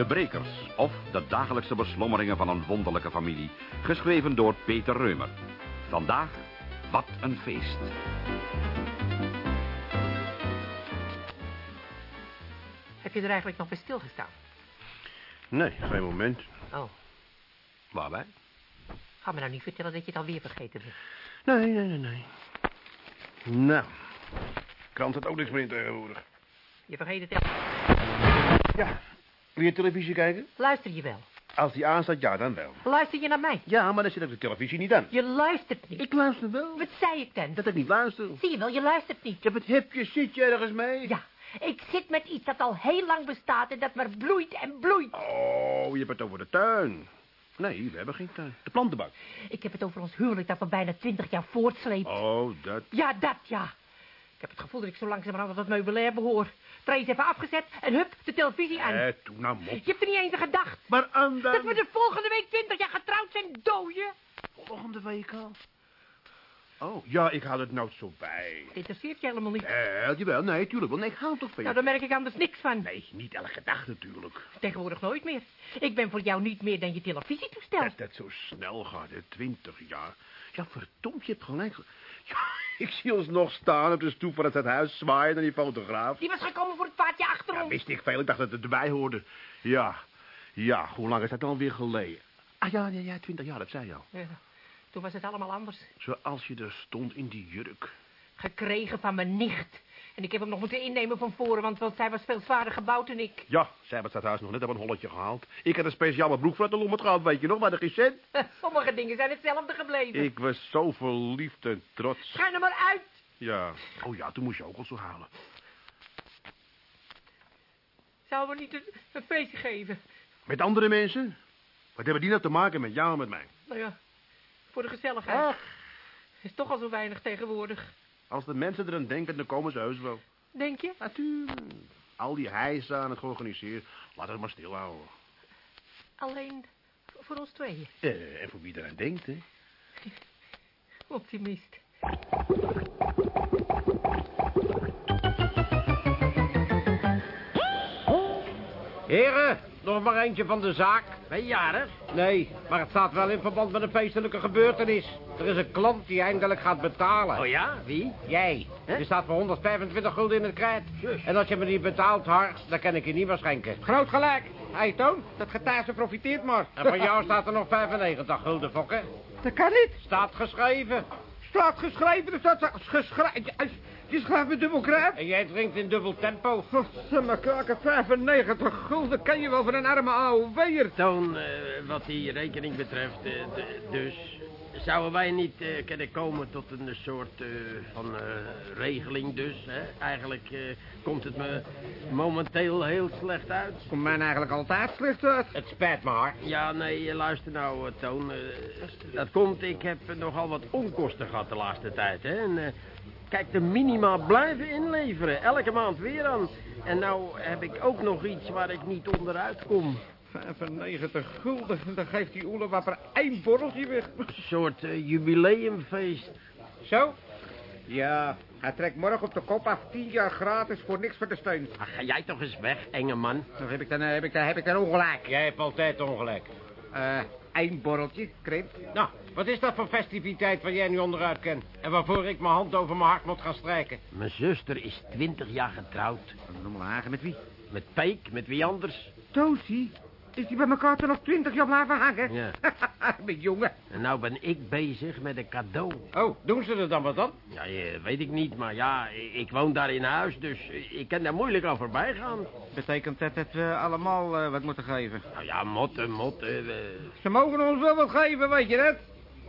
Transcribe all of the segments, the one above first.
De Brekers, of de dagelijkse beslommeringen van een wonderlijke familie. Geschreven door Peter Reumer. Vandaag, wat een feest. Heb je er eigenlijk nog bij stilgestaan? Nee, geen moment. Oh, Waarbij? ga me nou niet vertellen dat je het alweer vergeten bent. Nee, nee, nee, nee. Nou, krant het ook niks meer in tegenwoordig. Je vergeet het elke Ja, wil je televisie kijken? Luister je wel? Als die aanstaat, ja, dan wel. Luister je naar mij? Ja, maar dan zit ook de televisie niet aan. Je luistert niet. Ik luister wel. Wat zei ik dan? Dat ik niet luister. Zie je wel, je luistert niet. Ja, wat heb je? Zit je ergens mee? Ja, ik zit met iets dat al heel lang bestaat en dat maar bloeit en bloeit. Oh, je hebt het over de tuin. Nee, we hebben geen tuin. De plantenbak. Ik heb het over ons huwelijk dat we bijna twintig jaar voortsleept. Oh, dat... Ja, dat ja. Ik heb het gevoel dat ik zo langzamerhand tot het meubilair behoor. Is even afgezet en hup, de televisie aan. Eh, toen nou mop. Je hebt er niet eens aan gedacht. Maar aan dan... Dat we de volgende week twintig jaar getrouwd zijn, dooie. Volgende week al. Oh, ja, ik haal het nou zo bij. Dat interesseert je helemaal niet. Eh, jawel, nee, tuurlijk wel. Nee, ik haal toch van je. Nou, daar merk ik anders niks van. Nee, niet elke dag natuurlijk. Tegenwoordig nooit meer. Ik ben voor jou niet meer dan je televisietoestel. Dat dat zo snel gaat, hè, twintig jaar. Ja, verdomd, je hebt gelijk. Ja, ik zie ons nog staan op de stoep van het stadhuis zwaaien naar die fotograaf. Die was gekomen voor het paardje achter Ja, ons. wist ik veel. Ik dacht dat het erbij hoorde. Ja, ja, hoe lang is dat dan weer geleden? Ah ja, ja, ja, twintig jaar, dat zei je al. Ja, toen was het allemaal anders. Zoals je er stond in die jurk. Gekregen van mijn nicht. En ik heb hem nog moeten innemen van voren, want, want zij was veel zwaarder gebouwd dan ik. Ja, zij hebben het stadhuis nog net op een holletje gehaald. Ik had een speciale broek voor de lommerd gehad, weet je nog, maar de geen cent. Sommige dingen zijn hetzelfde gebleven. Ik was zo verliefd en trots. Ga er maar uit. Ja. Oh ja, toen moest je ook al zo halen. Zouden we niet een, een feestje geven? Met andere mensen? Wat hebben die nou te maken met jou en met mij? Nou ja, voor de gezelligheid. Is toch al zo weinig tegenwoordig. Als de mensen eraan denken, dan komen ze heus wel. Denk je? Natuurlijk. Al die hijs aan het georganiseerd. Laat het maar stilhouden. Alleen voor ons tweeën. Eh, en voor wie eraan denkt, hè? Optimist. Heren, nog maar eentje van de zaak. Ben je jarig? Nee, maar het staat wel in verband met een feestelijke gebeurtenis. Er is een klant die eindelijk gaat betalen. Oh ja? Wie? Jij. Je staat voor 125 gulden in het krijt. En als je me niet betaalt, Hart, dan kan ik je niet meer schenken. Groot gelijk. Hé, Toon, dat getuige profiteert maar. En van jou staat er nog 95 gulden, fokken. Dat kan niet. Staat geschreven. Staat geschreven, er staat geschreven. Je schrijft met dubbel kruip. En jij drinkt in dubbel tempo. Godsamme kaken, 95 gulden kan je wel voor een arme oude weer. Toon, eh, wat die rekening betreft, eh, dus... Zouden wij niet eh, kunnen komen tot een soort eh, van eh, regeling dus, hè? Eigenlijk eh, komt het me momenteel heel slecht uit. Komt mij eigenlijk altijd slecht uit. Het spijt me, Hart. Ja, nee, luister nou, Toon. dat komt, ik heb nogal wat onkosten gehad de laatste tijd, hè. En, eh, kijk, de minima blijven inleveren, elke maand weer aan. En nou heb ik ook nog iets waar ik niet onderuit kom. 95 gulden, dan geeft die oelewapper één borreltje weg. Een soort eh, jubileumfeest. Zo? Ja, hij trekt morgen op de kop af 10 jaar gratis voor niks voor de steun. Ach, ga jij toch eens weg, enge man. Dan heb ik dan, heb ik dan, heb ik dan ongelijk. Jij hebt altijd ongelijk. Eh, één borreltje, Krip. Nou, wat is dat voor festiviteit waar jij nu onderuit kent? En waarvoor ik mijn hand over mijn hart moet gaan strijken? Mijn zuster is twintig jaar getrouwd. Noem maar hagen met wie? Met Peek, met wie anders? Tootsie? Is die bij elkaar toch nog 20 jaar blijven hangen? Ja. met jongen. En nou ben ik bezig met een cadeau. Oh, doen ze er dan wat dan? Ja, eh, weet ik niet, maar ja, ik woon daar in huis, dus ik kan daar moeilijk aan voorbij gaan. Betekent dat dat we allemaal eh, wat moeten geven? Nou ja, motten, motten. eh, Ze mogen ons wel wat geven, weet je dat?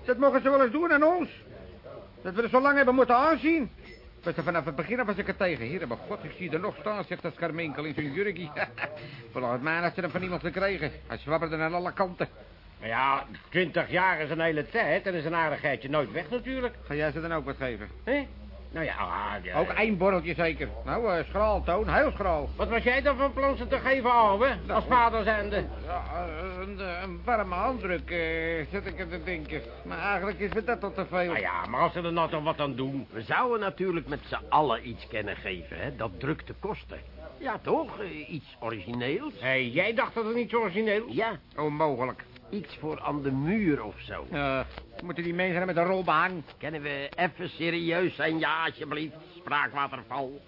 Dat mogen ze wel eens doen aan ons. Dat we er zo lang hebben moeten aanzien. Vanaf het begin af was ik er tegen. Hier, maar god, ik zie er nog staan, zegt dat Scarminkel in zijn jurkje. Volgens mij had ze hem van iemand gekregen. Hij zwabberde naar alle kanten. Maar ja, 20 jaar is een hele tijd en is een aardigheidje nooit weg natuurlijk. Ga jij ze dan ook wat geven? Hé? Nou ja, ah, ja, Ook één borreltje zeker. Nou, eh, schraal, Toon, heel schraal. Wat was jij dan van plan ze te geven, ouwe? Als vader zijnde. Ja, een, eh, een warme handdruk, eh, zit ik er te denken. Maar eigenlijk is me dat tot te veel. Nou ja, maar als ze er nou toch wat aan doen. We zouden natuurlijk met z'n allen iets kunnen geven, hè. Dat drukt de kosten. Ja, toch? Iets origineels. Hé, hey, jij dacht dat het niet origineel was? Ja, Onmogelijk. Iets voor aan de muur of zo. Uh, moeten die mensen met een rolbehang? Kunnen we even serieus zijn? Ja, alsjeblieft. Spraakwaterval.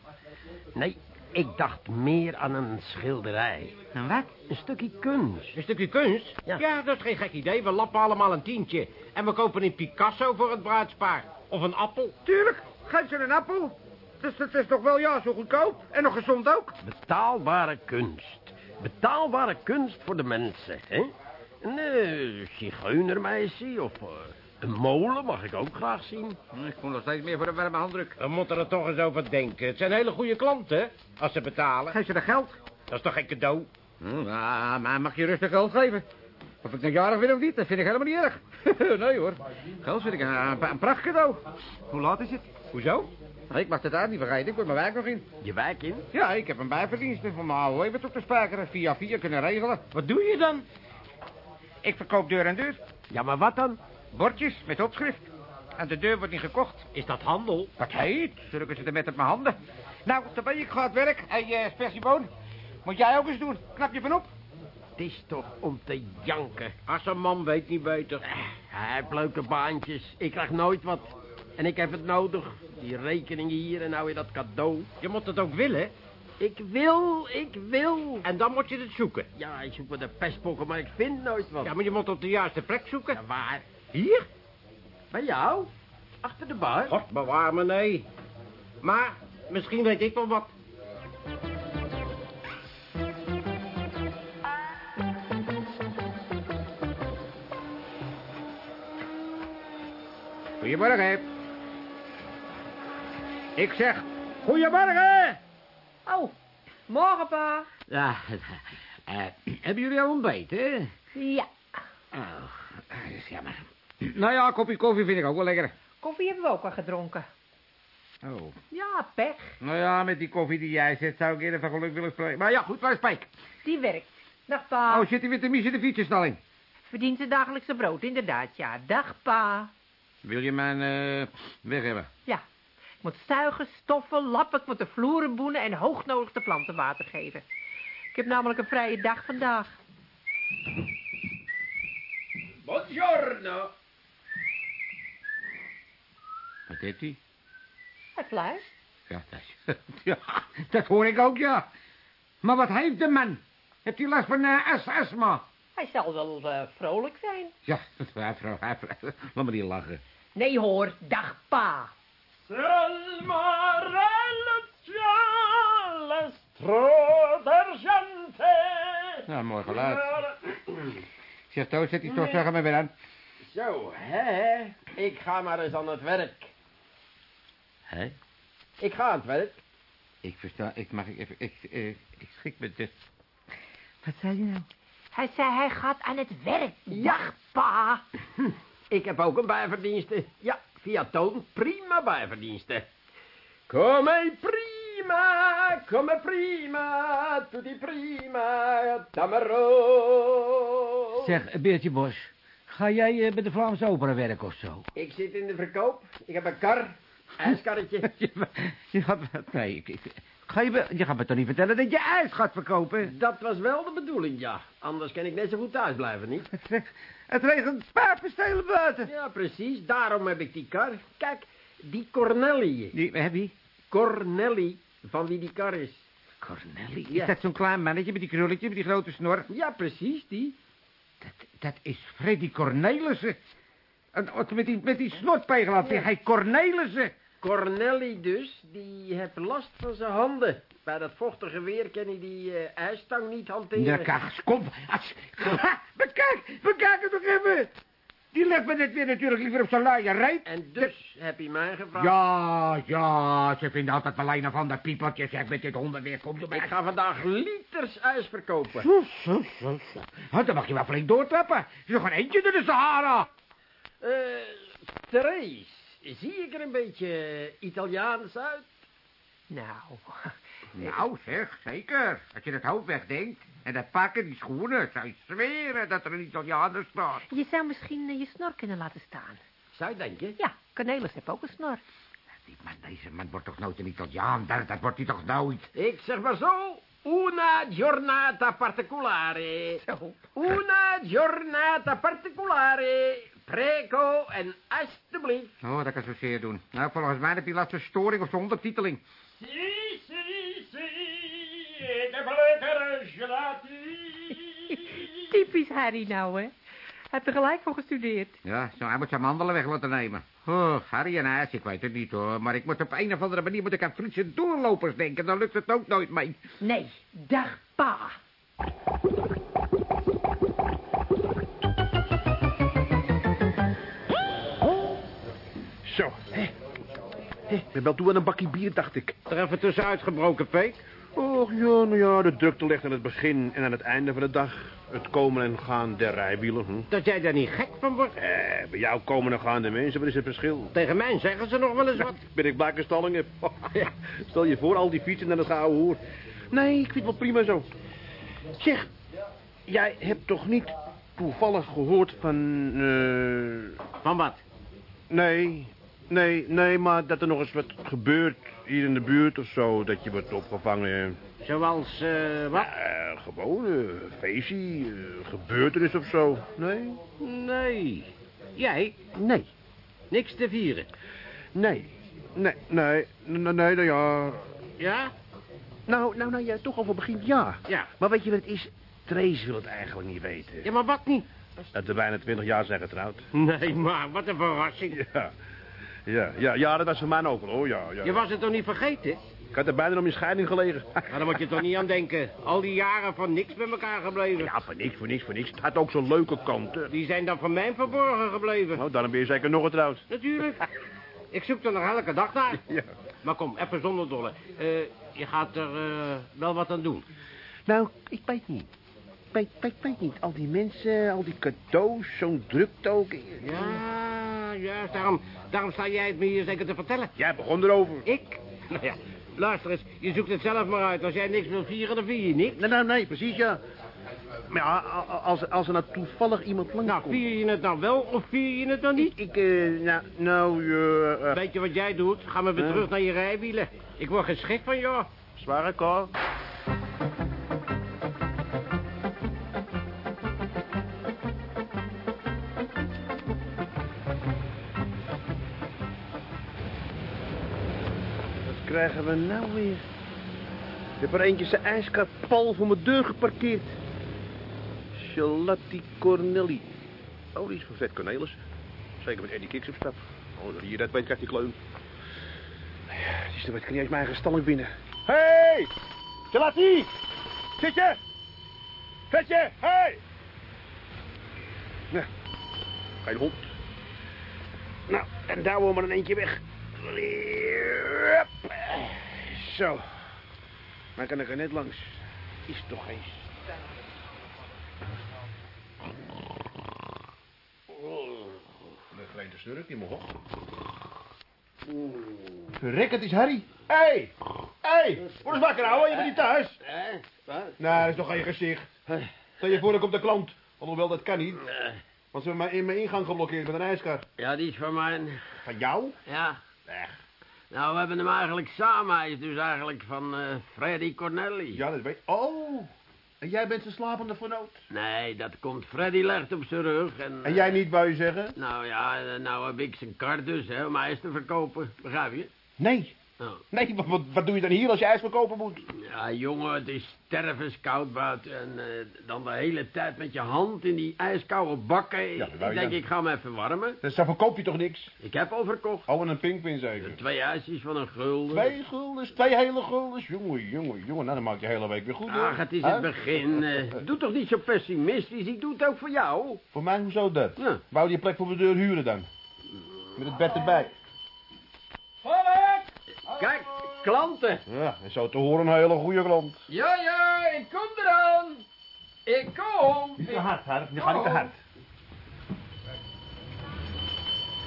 Nee, ik dacht meer aan een schilderij. En wat? Een stukje kunst. Een stukje kunst? Ja. dat is geen gek idee. We lappen allemaal een tientje. En we kopen een Picasso voor het bruidspaar. Of een appel. Tuurlijk, geef ze een appel. Dus dat is toch wel ja, zo goedkoop. En nog gezond ook. Betaalbare kunst. Betaalbare kunst voor de mensen, hè? Een uh, zigeunermeisje of uh, een molen mag ik ook graag zien. Ik kom nog steeds meer voor een warme handdruk. We moeten er toch eens over denken. Het zijn hele goede klanten, als ze betalen. Geef ze de geld. Dat is toch geen cadeau? Hm, ah, maar mag je rustig geld geven? Of ik nou jarig ben of niet, dat vind ik helemaal niet erg. nee hoor, geld vind ik een, een, een prachtcadeau. Hoe laat is het? Hoezo? Ik mag het uit niet vergeten, ik moet mijn werk nog in. Je wijk in? Ja, ik heb een bijverdienste voor mijn oude leven op de spijkeren. Via via kunnen regelen. Wat doe je dan? Ik verkoop deur en deur. Ja, maar wat dan? Bordjes met opschrift. En de deur wordt niet gekocht. Is dat handel? Wat heet? Zullen ze er met op mijn handen. Nou, dan ben ik ga het werk. Hé, hey, uh, Spersieboon. Moet jij ook eens doen. Knap je van op. Het is toch om te janken. Als een man weet niet beter. Eh, hij heeft leuke baantjes. Ik krijg nooit wat. En ik heb het nodig. Die rekeningen hier en nou weer dat cadeau. Je moet het ook willen. Ik wil, ik wil. En dan moet je het zoeken. Ja, ik zoek met de pestpokken, maar ik vind nooit wat. Ja, maar je moet op de juiste plek zoeken. Ja, waar? Hier? Bij jou? Achter de bar? God bewaar me, nee. Maar misschien weet ik wel wat. Goedemorgen. Ik zeg, goedemorgen. Oh, morgen, pa. Ja, uh, hebben jullie al ontbeten? Ja. Oh, dat is jammer. Nou ja, een kopje koffie vind ik ook wel lekker. Koffie hebben we ook al gedronken. Oh. Ja, pech. Nou ja, met die koffie die jij zet zou ik eerder van geluk willen spreken. Maar ja, goed, waar is Pijk? Die werkt. Dag, pa. Oh, zit hij weer te missen de fietsenstalling? Verdient zijn dagelijkse brood, inderdaad, ja. Dag, pa. Wil je mijn uh, weg hebben? Ja. Ik moet zuigen, stoffen, lappen, ik moet de vloeren boenen en hoognodig de planten water geven. Ik heb namelijk een vrije dag vandaag. Buongiorno. Wat heeft hij? Hij fluit. Ja dat, ja, dat hoor ik ook, ja. Maar wat heeft de man? Heeft hij last van uh, as astma? Hij zal wel uh, vrolijk zijn. Ja, hij, hij, laat me niet lachen. Nee hoor, dag pa. Ja, mooi geluid. Zeg, Toos, zet die stofzuiger maar weer aan. Zo, hè? Ik ga maar eens aan het werk. Hè? Ik ga aan het werk. Ik versta, ik mag ik even, ik, uh, ik schrik met de... Wat zei hij nou? Hij zei hij gaat aan het werk. Pa. Ik heb ook een bijverdienste. Ja, via Toon. Prima bijverdienste. Kom mee, prima. Kom mee, prima. Tutti prima. Tamaro. Zeg, Beertje Bos, ga jij bij de Vlaamse opera werken of zo? Ik zit in de verkoop. Ik heb een kar. IJskarretje. je, je gaat... Nee, ik, ik, ga je, je gaat me toch niet vertellen dat je ijs gaat verkopen? Dat was wel de bedoeling, ja. Anders kan ik net zo goed thuis blijven, niet? Het regent paardenstelen buiten. Ja, precies. Daarom heb ik die kar. Kijk, die Cornelli. Die, heb je? Cornelli, van wie die kar is. Cornelli? Ja. Is dat zo'n klein mannetje met die krulletje, met die grote snor? Ja, precies, die. Dat, dat is Freddy Cornelissen. En, met die, met die snortpegel had hij Cornelissen. Cornelli dus, die heeft last van zijn handen. Bij dat vochtige weer kan hij die uh, ijstang niet hanteren. Ja, kijk, kom. Ha, bekijk, bekijk het nog even. Die legt me net weer natuurlijk liever op zijn reet. En dus heb je mij gevraagd? Ja, ja, ze vinden altijd wel een van de piepeltjes. Zeg, met dit hondenweer, kom je Ik ga vandaag liters ijs verkopen. Zo, zo, zo, zo. Dan mag je wel flink doortrappen. Er is nog een eentje door de Sahara. Eh, uh, Therese, zie ik er een beetje Italiaans uit? Nou... Nou, zeg, zeker. Als je het hoofd wegdenkt en dat pakken, die schoenen, zou je zweren dat er een Italianer staat. Je zou misschien uh, je snor kunnen laten staan. Zou je denken? Ja, Cornelis heeft ook een snor. Die man, deze man wordt toch nooit een Italiaan? Dat, dat wordt hij toch nooit? Ik zeg maar zo, una giornata particolare. Una giornata particolare. Prego en alsjeblieft. Oh, dat kan zo zeer doen. Nou, volgens mij heb je last van storing of zijn ondertiteling. Si, si, si. Heb gelati. Typisch Harry nou, hè. Hij heeft er gelijk voor gestudeerd. Ja, zo, hij moet zijn mandelen weg laten nemen. Oh, Harry en ijs, ik weet het niet hoor. Maar ik moet op een of andere manier moet ik aan Friese doorlopers denken. Dan lukt het ook nooit mee. Nee, dag pa. Zo, hè. Hè, Ik ben wel toe aan een bakje bier, dacht ik. Er even tussenuit gebroken, Peek. Och, ja, nou ja, de drukte ligt aan het begin en aan het einde van de dag. Het komen en gaan der rijwielen. Hm. Dat jij daar niet gek van wordt. Eh, bij jou komen en gaan de mensen, wat is het verschil? Tegen mij zeggen ze nog wel eens wat. Ben ik blakke stalling heb. Stel je voor, al die fietsen naar het gouden hoer. Nee, ik vind het wel prima zo. Zeg, jij hebt toch niet toevallig gehoord van... eh, Van wat? Nee, nee, nee, maar dat er nog eens wat gebeurt hier in de buurt of zo. Dat je wordt opgevangen. Zoals, eh, wat? Eh, gewoon een feestje, gebeurtenis of zo. Nee? Nee. Jij? Nee. Niks te vieren. Nee. Nee, nee, nee, nee, nee, ja. Ja? Nou, nou, nou, ja, toch al voor begin ja. Ja. Maar weet je wat het is? Trace wil het eigenlijk niet weten. Ja, maar wat niet? Dat we bijna twintig jaar zijn getrouwd. Nee, maar wat een verrassing. Ja. Ja, ja, ja, dat was voor mij ook wel, hoor, ja, ja. Je was het toch niet vergeten? Ik had er bijna om in scheiding gelegen. Maar daar moet je toch niet aan denken. Al die jaren van niks met elkaar gebleven. Ja, voor niks, voor niks, voor niks. Het had ook zo'n leuke kanten. Die zijn dan van mij verborgen gebleven. Nou, daarom ben je zeker nog getrouwd. Natuurlijk. Ik zoek er nog elke dag naar. Ja. Maar kom, even zonder dolle. Eh, je gaat er eh, wel wat aan doen. Nou, ik weet niet. Ik weet, weet, weet niet. Al die mensen, al die cadeaus, zo'n drukte ook. Ja, juist. Daarom, daarom sta jij het me hier zeker te vertellen. Jij begon erover. Ik? Nou ja, luister eens. Je zoekt het zelf maar uit. Als jij niks wil vieren, dan vier je niet. Nee, nee, nee, precies, ja. Maar ja, als, als er nou toevallig iemand Nou, langskomt... vier je het nou wel of vier je het dan niet? Ik, eh, nou, nou, eh, eh, Weet je wat jij doet? Ga maar weer terug naar je rijwielen. Ik word geschikt van jou. zware kar. Krijgen we nou weer? Ik heb er eentje zijn ijskar pal voor mijn deur geparkeerd. Charlotte Cornelli. Oh, die is van Vet Cornelis. Zeker met Eddie Kiks op stap. Oh, hier dat weet krijgt die kleun. Ja, die is er met niet eens mijn eigen stalling binnen. Hé! Hey! Charlotte! Zit je? Vetje! Hé! Hey! Nou, geen hond. Nou, en douwen we maar een eentje weg. Zo. Maar kan ik er net langs. Is toch geen... Een kleine snurk in mijn hoog. Verrek, het is Harry. Hé! Hey. Hé! Hey. Word eens wakker, ouwe. Je bent niet thuis. Hè? Wat? Nee, dat is toch geen gezicht. Stel je voor, er komt de klant. Alhoewel, dat kan niet. Eh, Want ze hebben mij in mijn ingang geblokkeerd met een ijskar. Ja, die is van mij. Van jou? Ja. Echt. Nou, we hebben hem eigenlijk samen. Hij is dus eigenlijk van eh Freddy Cornelli. Ja, dat weet Oh. En jij bent zijn slapende vernoot. Nee, dat komt Freddy legt op zijn rug. En, En jij niet, wou je zeggen? Nou ja, eh, nou heb ik zijn kar dus, hè, om ijs te verkopen. Begrijp je? Nee. Oh. Nee, wat, wat, doe je dan hier als je ijs verkopen moet? Ja, jongen, het is stervenskoud buiten. En eh, dan de hele tijd met je hand in die ijskoude bakken. Ja, ik denk, dan. ik ga hem even warmen. Dus dan verkoop je toch niks? Ik heb al verkocht. Oh, en een pinkpin zeker. Twee ijsjes van een gulden. Twee guldens, twee hele guldens. Jongen, jongen, jongen. Nou, dan maak je de hele week weer goed, hoor. Ach, het is het begin. eh. doe toch niet zo pessimistisch. Ik doe het ook voor jou. Voor mij, hoezo dat? Ja. Wou je plek voor mijn deur huren dan? Met het bed erbij. Kijk, klanten. Ja, en zo te horen een hele goede klant. Ja, ja, ik kom eraan. Ik kom. Niet te hard? Nu ga niet te hard.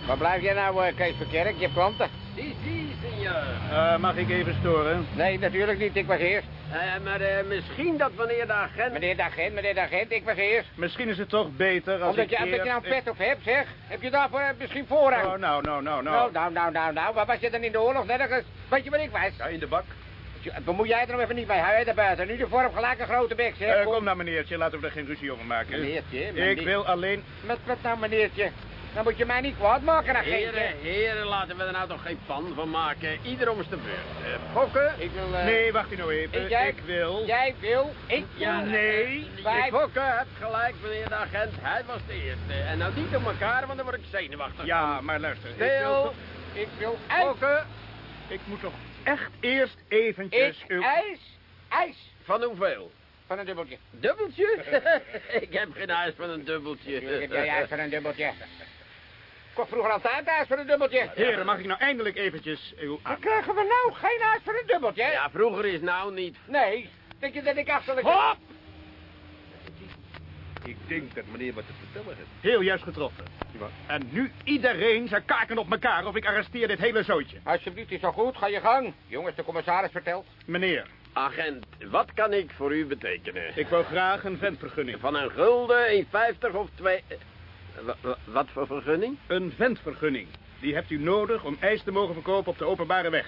Waar blijf jij nou, eh, Kees Verkerk? Je hebt klanten? Si, si, senor. Eh, mag ik even storen? Nee, natuurlijk niet. Ik was eerst. Eh, maar eh, misschien dat wanneer de agent... Meneer de agent, meneer de agent, ik was eerst. Misschien is het toch beter als Omdat ik je, omdat je nou een pet op hebt, zeg. Heb je daarvoor eh, misschien voorrang? Oh, nou, nou, nou, nou, nou. nou, nou, nou, nou. Waar was je dan in de oorlog? Nergens. Weet je wat ik was? Ja, in de bak. Bemoei jij er nog even niet bij. Hou jij daar buiten. Nu de vorm gelijk een grote bek, zeg. Eh, Kom. kom nou, meneertje, laten we er geen ruzie over maken. Meneertje, Ik meneer- wil alleen... Met wat nou, meneertje? Dan moet je mij niet kwaad maken, agentje. Heren, heren, laten we er nou toch geen pan van maken. Ieder om zijn beurt. Eh, Fokke? Ik wil... eh, Nee, wacht u nou even. ik- jij- Ik wil... Jij wil, ik Ja, wil. Nee. Wij- Fokke hebt gelijk, meneer de agent. Hij was de eerste. En nou niet op elkaar, want dan word ik zenuwachtig. Ja, maar luister. Ik wil, Ik wil ijs. Fokke, ik moet toch echt eerst eventjes... Ik uw- ijs. Ijs. van hoeveel? Van een dubbeltje. Dubbeltje? ik heb geen huis van een dubbeltje. Ik heb jij ijs van een dubbeltje kwam vroeger altijd ijs voor een dubbeltje. Heren, mag ik nou eindelijk eventjes uw krijgen we nou? Geen ijs voor een dubbeltje? Ja, vroeger is nou niet. Nee, denk je dat ik achterlijk... Hop! Ik denk dat meneer wat te vertellen heeft. Heel juist getroffen. En nu iedereen zijn kaken op elkaar of ik arresteer dit hele zootje. Alsjeblieft, is al goed. Ga je gang. Jongens, de commissaris vertelt. Meneer. Agent, wat kan ik voor u betekenen? Ik wil graag een ventvergunning. Van een gulden, 1,50 of 2... Wat voor vergunning? Een ventvergunning. Die hebt u nodig om ijs te mogen verkopen op de openbare weg.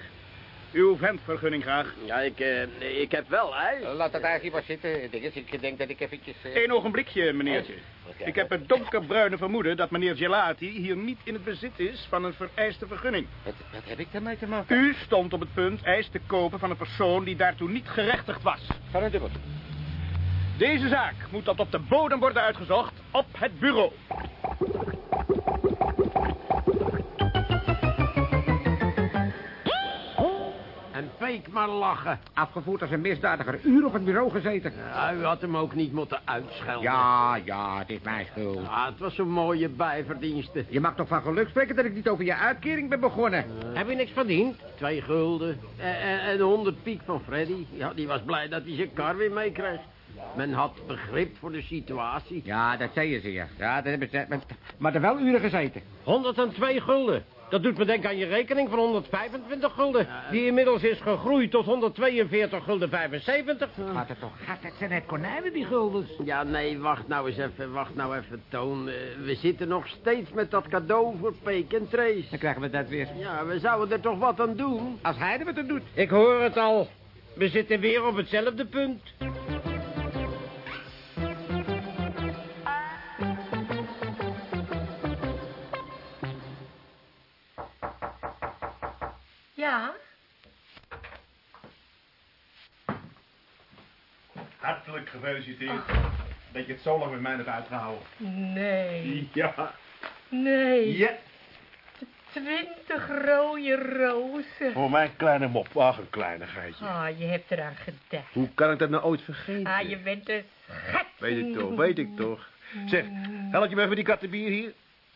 Uw ventvergunning graag. Ja, ik, eh, ik heb wel ijs. Laat dat hier maar zitten. Dinges, ik denk dat ik eventjes... eh, Eén ogenblikje, meneertje. Ik heb het donkerbruine vermoeden dat meneer Gelati hier niet in het bezit is van een vereiste vergunning. Wat, wat heb ik daarmee te maken? U stond op het punt ijs te kopen van een persoon die daartoe niet gerechtigd was. Van een dubbeltje. Deze zaak moet tot op de bodem worden uitgezocht op het bureau. En peek maar lachen. Afgevoerd als een misdadiger. Uur op het bureau gezeten. Ja, u had hem ook niet moeten uitschelden. Ja, ja, het is mijn schuld. Ah, het was een mooie bijverdienste. Je mag toch van geluk spreken dat ik niet over je uitkering ben begonnen. Heb je niks verdiend? Twee gulden. En, 100 piek van Freddy. Ja, die was blij dat hij zijn kar weer meekreeg. Men had begrip voor de situatie. Ja, dat zei je ze, ja. Ja, dat hebben ze... Maar, maar er wel uren gezeten. 102 gulden. Dat doet me denken aan je rekening van 125 gulden. Die inmiddels is gegroeid tot 142 gulden 75. Gaat het toch? Gaat het zijn net konijnen, die guldens? Ja, nee, wacht nou eens even, wacht nou even, Toon. Eh, we zitten nog steeds met dat cadeau voor Peek en Trace. Dan krijgen we dat weer. Ja, we zouden er toch wat aan doen. Als hij er wat aan doet. Ik hoor het al. We zitten weer op hetzelfde punt. Ja? Hartelijk gefeliciteerd. Dat je het zo lang met mij hebt uitgehouden. Nee. Ja. Nee. Ja. Twintig rode rozen. Voor mijn kleine mop. Ach, een kleinigheidje. Ah, je hebt eraan gedacht. Hoe kan ik dat nou ooit vergeten? Ah, je bent een schat. Weet ik toch, weet ik toch. Zeg, help je me even die kattenbier hier?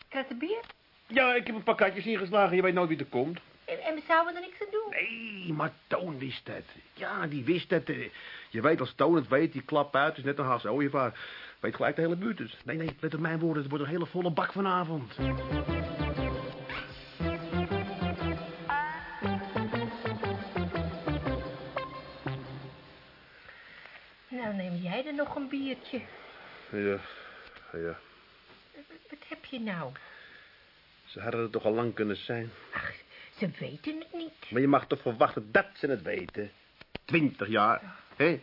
Kattenbier? Ja, ik heb een paar katjes ingeslagen. Je weet nooit wie er komt. En, en zouden we er niks aan doen? Nee, maar Toon wist het. Ja, die wist het. eh. Je weet, als Toon het weet, die klap uit. is net een haas ooievaar. Weet gelijk de hele buurt dus. Nee, nee, let op mijn woorden. Het wordt een hele volle bak vanavond. Nou, neem jij er nog een biertje. Ja, ja. Wat heb je nou? Ze hadden het toch al lang kunnen zijn. Ach, ze weten het niet. Maar je mag toch verwachten dat ze het weten. Twintig jaar. Hé,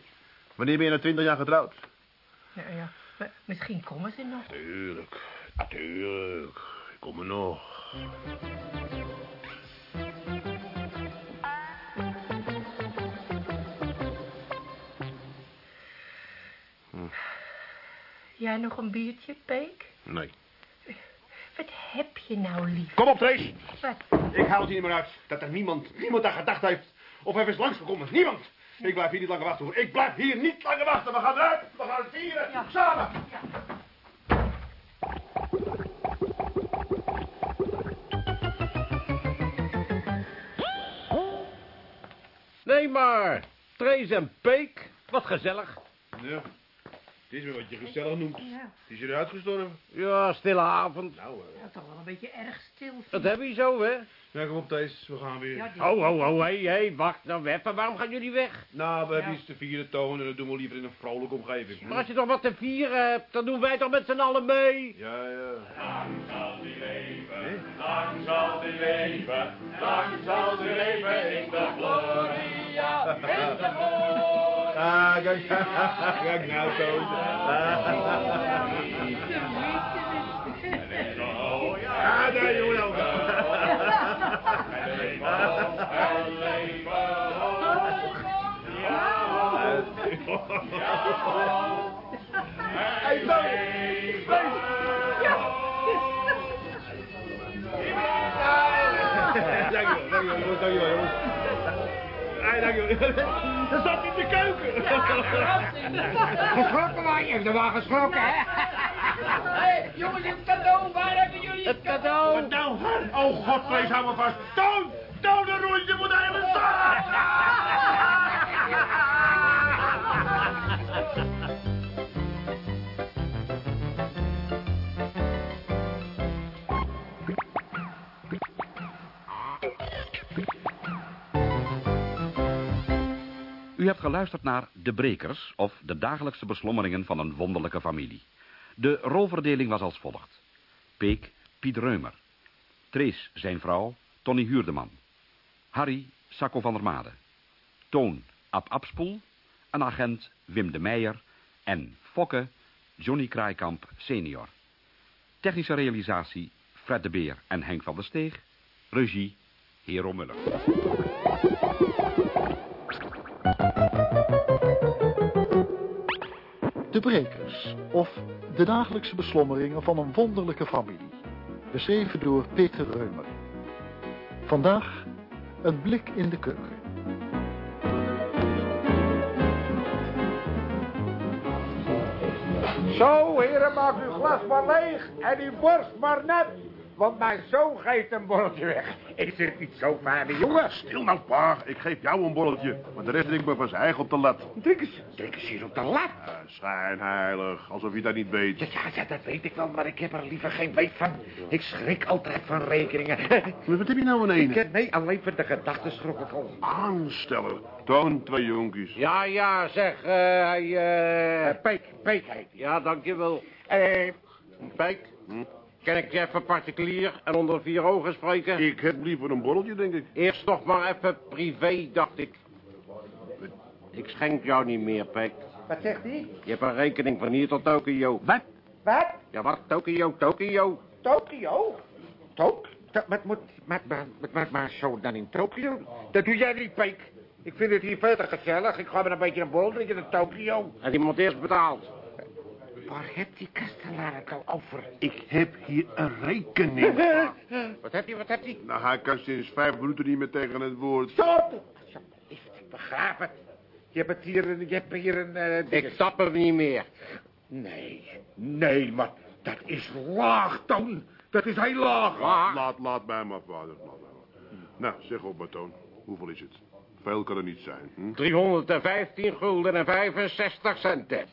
wanneer ben je nou twintig jaar getrouwd? Nou ja, maar misschien komen ze nog. Tuurlijk, natuurlijk. Ik kom er nog. Jij nog een biertje, Peek? Nee. Wat heb je nou lief? Kom op, Trace. Wat? Ik haal het hier niet meer uit dat er niemand, niemand aan gedacht heeft. Of even is langsgekomen. Niemand. Ik blijf hier niet langer wachten hoor. Ik blijf hier niet langer wachten. We gaan eruit. We gaan het vieren. Samen. Nee maar. Trace en Peek. Wat gezellig. Ja. Het is weer wat je gezellig noemt. Ja, Is je eruit gestorven? Ja, stille avond. Nou, eh. ja, toch wel een beetje erg stil. Dat heb je zo, hè? Ja, kom op, Thees. We gaan weer. Ja, die- Oh, oh, oh, hé, hé, wacht nou even. Waarom gaan jullie weg? Nou, we hebben iets te vieren tonen en dat doen we liever in een vrolijke omgeving. Maar als je toch wat te vieren hebt, dan doen wij toch met z'n allen mee. Ja, ja. Lang zal die leven, lang zal die leven, lang zal die leven in de gloria, in de gloria. Ah, kijk, kijk nou, Toon. Ah, daar, jongen, nou. Hey, Toon. Dankjewel, dankjewel, jongens, dankjewel, jongens. Dankjewel. Dat zat in de keuken. Geschrokken waar je? Er waren geschrokken, hè? Jongens, het cadeau, waar hebben jullie Het cadeau. Wat nou? Oh, godvlees, hou me vast. Toon! Toon, een rondje voor de hele U hebt geluisterd naar De Brekers, of de dagelijkse beslommeringen van een wonderlijke familie. De rolverdeling was als volgt. Peek, Piet Reumer. Trees, zijn vrouw, Tony Huurdeman. Harry, Sacco van der Made. Toon, Ab Abspoel. Een agent, Wim de Meijer. En Fokke, Johnny Kraaikamp senior. Technische realisatie, Fred de Beer en Henk van der Steeg. Regie, Hero Muller. De Brekers, of de dagelijkse beslommeringen van een wonderlijke familie. Beschreven door Peter Reumer. Vandaag een blik in de keuken. Zo, heren, maak uw glas maar leeg en uw borst maar net. Want mijn zoon geeft een borreltje weg. Ik zit niet zo fijne jongen. Stil nou, pa. Ik geef jou een borreltje. Maar de rest drinkt me van zijn eigen op de lat. Drink eens, drink eens hier op de lat. Uh, schijnheilig, alsof je dat niet weet. Ja, ja, ja, dat weet ik wel, maar ik heb er liever geen weet van. Ik schrik altijd van rekeningen. Maar wat heb je nou in eh, nee, alleen van de gedachten schrok ik al. Aansteller. Toon, twee jonkies. Ja, ja, zeg, eh, hij, eh... Eh, Peek, Peek heet. Ja, dankjewel. Eh, Pijk, kan ik je even particulier en onder vier ogen spreken? Ik heb liever een borreltje, denk ik. Eerst nog maar even privé, dacht ik. Ik schenk jou niet meer, Pijk. wat zegt hij? Je hebt een rekening van hier tot Tokio. Wat? Wat? Ja, wat? Tokio, Tokio. Tokio? Tok? To- Wat moet, maar, maar, maar, maar, maar zo dan in Tokio? Dat doe jij niet, Peek. Ik vind het hier veel te gezellig. Ik ga met een beetje een bol drinken in Tokio. En die moet eerst betaald. Waar hebt die kastelaar het al over? Ik heb hier een rekening. Wat heb je, wat heb je? nou, hij kan sinds vijf minuten niet meer tegen het woord. Stop! Alsjeblieft, ik begrijp het. Je hebt het hier, een- je hebt hier een... eh, Ik stap er niet meer. Nee, nee, maar dat is laag, Toon. Dat is heel laag. Laag? Laat, laat mij maar, vader. Laat mij maar. Nou, zeg op, maar, Toon. Hoeveel is het? Veel kan er niet zijn. Hm? 315 gulden en 65 centen.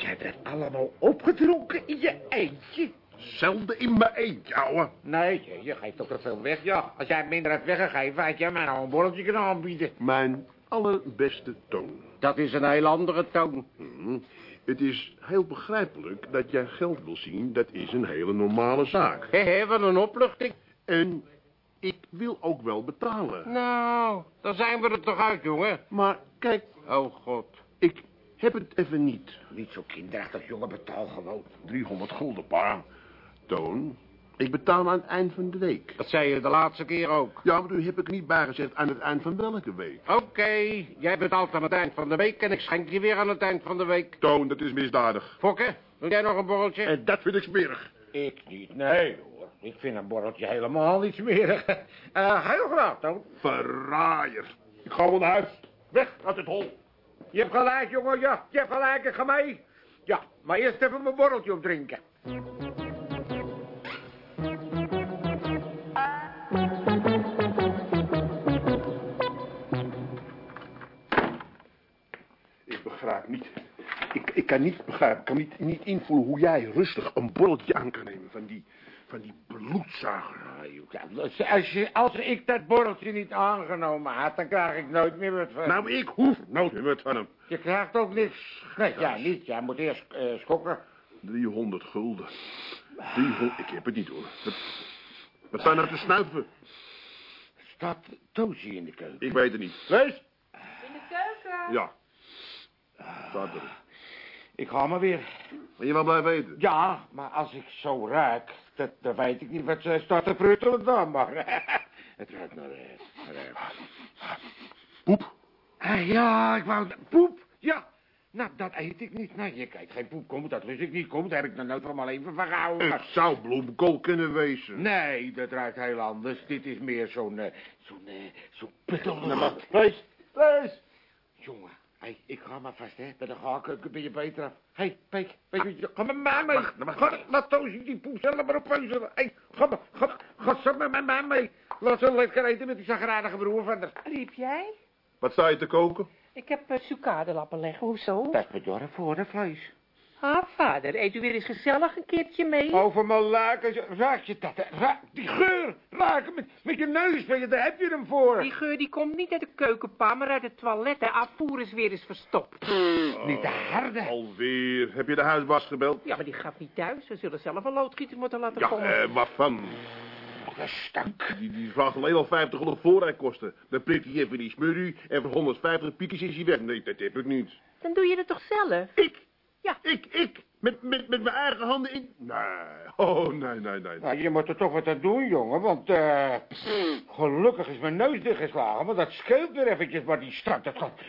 Jij dat allemaal opgedronken in je eentje? Zelden in mijn eentje, ouwe. Nee, je, je geeft toch te veel weg, ja. Als jij minder hebt weggegeven, had jij mij nou een borreltje kunnen aanbieden. Mijn allerbeste Toon. Dat is een heel andere toon. Hm. Het is heel begrijpelijk dat jij geld wil zien. Dat is een hele normale zaak. Hé, hé, wat een opluchting. En ik wil ook wel betalen. Nou, dan zijn we er toch uit, jongen. Maar kijk, Oh, god. ik heb het even niet. Niet zo kinderachtig, jongen, betaal gewoon. 300 gulden, pa. Toon, ik betaal aan het eind van de week. Dat zei je de laatste keer ook. Ja, maar u heb ik niet bijgezegd aan het eind van welke week. Oké, jij betaalt aan het eind van de week en ik schenk je weer aan het eind van de week. Toon, dat is misdadig. Fokke, wil jij nog een borreltje? En dat vind ik smerig. Ik niet, nee hoor. Ik vind een borreltje helemaal niet smerig. Eh, heel graag, Toon. Verraaier. Ik ga wel naar huis. Weg uit het hol. Je hebt gelijk, jongen, ja. Je hebt gelijk, ik ga mee. Ja, maar eerst even mijn borreltje opdrinken. Ik begrijp niet. Ik, ik kan niet begrijpen, ik kan niet, niet invoelen hoe jij rustig een borreltje aan kan nemen van die, van die bloedzager. Ja, als, als, je, als ik dat borreltje niet aangenomen had, dan krijg ik nooit meer wat van Nou, ik hoef nooit meer wat van hem. Je krijgt ook niks. Nee, ja, niet. Jij moet eerst eh, schokken. 300 gulden. 300, ik heb het niet hoor. Wat, wat zijn nou te snuiven? Staat Toosje in de keuken? Ik weet het niet. Lees? In de keuken. Ja. Staat er. Ik ga maar weer. Ben je wel blijven eten? Ja, maar als ik zo ruik, dat, dan weet ik niet wat ze staat te pruttelen dan, maar... het ruikt naar... eh, naar eh. Poep? Ah, ja, ik wou... Poep, ja. Nou, dat eet ik niet. Nee, je kijkt geen poep komt, dat lust ik niet. Komt, daar heb ik dan nooit van mijn leven van gehouden. Het zou bloemkool kunnen wezen. Nee, dat ruikt heel anders. Dit is meer zo'n... eh, zo'n... zo'n Nou, maar, puttel. lees, lees. Jongen, hey, ik ga maar vast, hè. Bij de gaarkeuken ben je beter af. Hé, hey, Peek, weet je, ga met mij mee. Wacht, wacht, Ga, laat Toosje die poes zelf maar op peuzelen. Hé, hey, ga maar, ga, ga zo met mij mee. Laat ze lekker eten met die zagrijnige broer van haar. Riep jij? Wat sta je te koken? Ik heb uh, sucadelappen leggen, hoezo? Dat is bedorven voor de vlees. Ah, vader, eet u weer eens gezellig een keertje mee? Over mijn laken, raak je dat? Raak, die geur, raak hem met, met je neus, weet je, daar heb je hem voor. Die geur die komt niet uit de keukenpa, maar uit het toilet. De afvoer is weer eens verstopt. Niet de harde. Alweer. Heb je de huisbas gebeld? Ja, maar die gaat niet thuis. We zullen zelf een loodgieter moeten laten Ja, komen. eh, wat van? De stank. Die, die vraagt alleen al 50 gulden voorrijkosten. Dan prikt hij even die smurrie en voor 150 piekjes is hij weg. Nee, dat heb ik niet. Dan doe je het toch zelf? Ik? Ja. Ik, ik? Met, met, met mijn eigen handen in? Nee, oh, nee, nee, nee. nee. Nou, je moet er toch wat aan doen, jongen, want eh, gelukkig is mijn neus dichtgeslagen, want dat scheelt weer eventjes, maar die stank, dat gaat...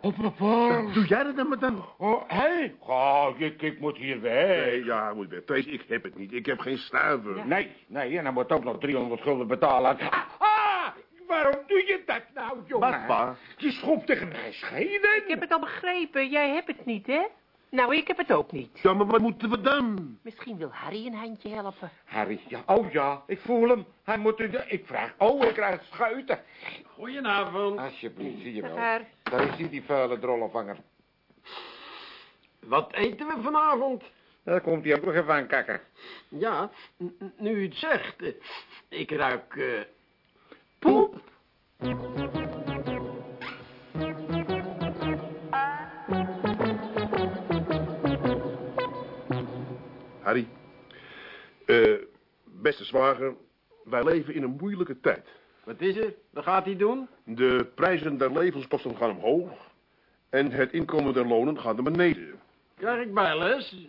Op mijn paal. Doe jij dat dan maar dan? Oh, hé, hey. oh, ik, ik moet hier weg. Nee, ja, moet weg. Trace, ik heb het niet. Ik heb geen stuiver. Nee, nee, en dan moet ook nog 300 gulden betalen. Ah, waarom doe je dat nou, jongen? Wat, pa? Je schopt tegen mijn scheden. Ik heb het al begrepen. Jij hebt het niet, hè? Nou, ik heb het ook niet. Ja, maar wat moeten we dan? Misschien wil Harry een handje helpen. Harry, ja, oh ja, ik voel hem. Hij moet er... Ik vraag, oh, ik krijg schuiten. Goedenavond. Alsjeblieft, zie je wel. Daar is hij, die vuile drollenvanger. Wat eten we vanavond? Daar komt hij ook nog even aan kakken. Ja, nu u het zegt. eh, Ik ruik... eh, poep. Harry. eh, beste zwager, wij leven in een moeilijke tijd. Wat is er? Wat gaat hij doen? De prijzen der levenskosten gaan omhoog. En het inkomen der lonen gaat naar beneden. Krijg ik bijles?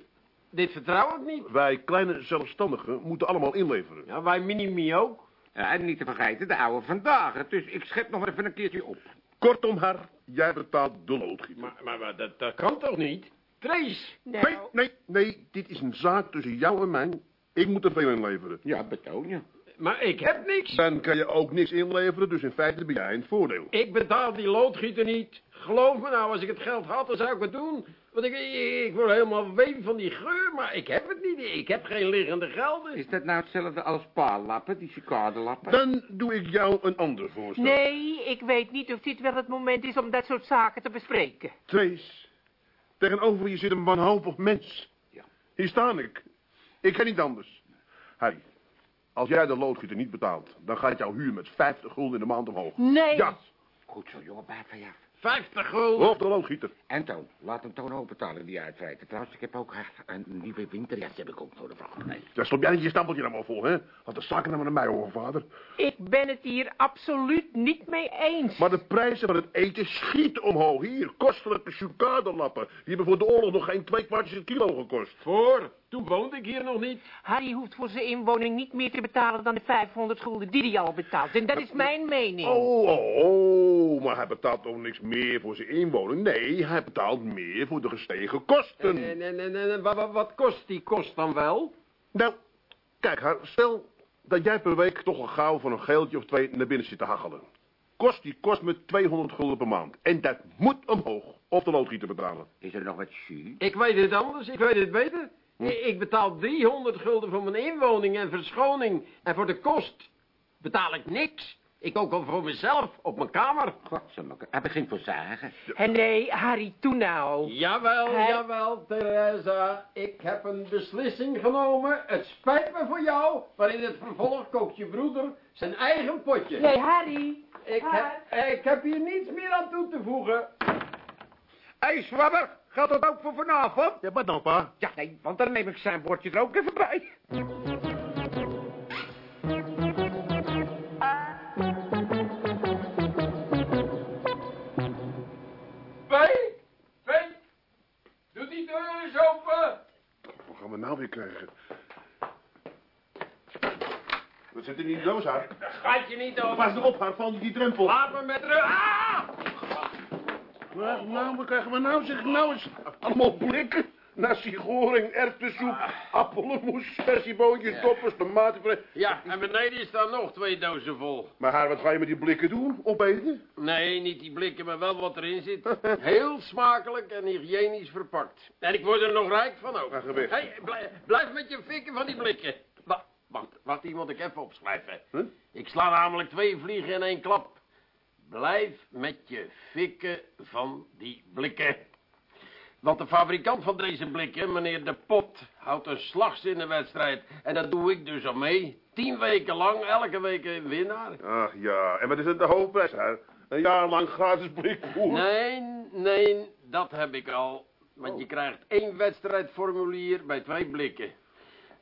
Dit vertrouw ik niet. Wij kleine zelfstandigen moeten allemaal inleveren. Ja, wij minimi ook. Ja, en niet te vergeten, de oude vandaag. Dus ik schep nog even een keertje op. Kortom, haar, jij betaalt de loodgieter. Maar, maar, maar dat, dat kan toch niet? Trace. Nee, Nou, nee, nee, dit is een zaak tussen jou en mij. Ik moet er veel inleveren. Ja, betoon je. Maar ik heb niks. Dan kan je ook niks inleveren, dus in feite ben jij in het voordeel. Ik betaal die loodgieter niet. Geloof me nou, als ik het geld had, dan zou ik het doen. Want ik, ik, ik word helemaal wee van die geur, maar ik heb het niet. Ik heb geen liggende gelden. Is dat nou hetzelfde als paallappen, die chicadelappen? Dan doe ik jou een ander voorstel. Nee, ik weet niet of dit wel het moment is om dat soort zaken te bespreken. Trace, tegenover je zit een wanhopig mens. Ja. Hier sta ik. Ik kan niet anders. Harry, als jij de loodgieter niet betaalt, dan gaat jouw huur met 50 gulden in de maand omhoog. Nee. Ja, Goed zo, jongen, blijf van je af. 50 gulden. of de loodgieter. En Toon, laat hem Toon ook betalen, die uitvrijten. Trouwens, ik heb ook eh, een nieuwe winterjas, heb ik ook nodig van. Nee. Ja, stop jij niet je stapeltje nou maar vol, hè? Want de zaken maar naar mij over, vader. Ik ben het hier absoluut niet mee eens. Maar de prijzen van het eten schieten omhoog. Hier, kostelijke chocadelappen. Die hebben voor de oorlog nog geen twee kwartjes een kilo gekost. Voor, toen woonde ik hier nog niet. Harry hoeft voor zijn inwoning niet meer te betalen dan de 500 gulden die hij al betaalt. En dat is mijn mening. Oh, oh, oh, maar hij betaalt toch niks meer voor zijn inwoning? Nee, hij betaalt meer voor de gestegen kosten. En, en, en, en, wat, wat- wat kost die kost dan wel? Nou, kijk, haar, stel dat jij per week toch al gauw van een geeltje of twee naar binnen zit te haggelen. Kost die kost me 200 gulden per maand. En dat moet omhoog, of de loodgieter betalen. Is er nog wat jus? Ik weet het anders, ik weet het beter. I- Ik betaal 300 gulden voor mijn inwoning en verschoning. En voor de kost betaal ik niks. Ik kook al voor mezelf, op mijn kamer. Heb ik geen voor zagen. En nee, Harry, toen nou. Jawel, Hij- jawel, Theresa. Ik heb een beslissing genomen. Het spijt me voor jou, maar in het vervolg kookt je broeder zijn eigen potje. Nee, Harry. Ik heb, ik heb hier niets meer aan toe te voegen. Hé, hey, Zwabber, gaat dat ook voor vanavond? Ja, wat dan, pa? Ja, nee, want dan neem ik zijn bordje er ook even bij. Pijk, Pijk, doe die deur eens open. Wat gaan we nou weer krijgen? Wat zit er in die doos, haar? Gaat je niet over. Pas erop, haar, je die drempel. Laat me met rust. Ah! Nou, nou, wat krijgen we nou? Zeg nou eens. Allemaal blikken. Nasi goreng, erwtensoep, appelmoes, versieboontjes, toppers, tomaten. Ja, en beneden staan nog twee dozen vol. Maar haar, wat ga je met die blikken doen? Opeten? Nee, niet die blikken, maar wel wat erin zit. Heel smakelijk en hygiënisch verpakt. En ik word er nog rijk van ook. Weg. Hey, blij- blijf met je fikken van die blikken. Wacht, wacht, wacht, die moet ik even opschrijven. Huh? Ik sla namelijk twee vliegen in één klap. Blijf met je fikken van die blikken. Want de fabrikant van deze blikken, meneer De Pot, houdt een slagzinnenwedstrijd. En dat doe ik dus al mee. Tien weken lang, elke week een winnaar. Ach ja, en wat is het de hoofdprijs, haar? Een jaar lang gratis blikvoer. Nee, nee, dat heb ik al. Want je krijgt één wedstrijdformulier bij twee blikken.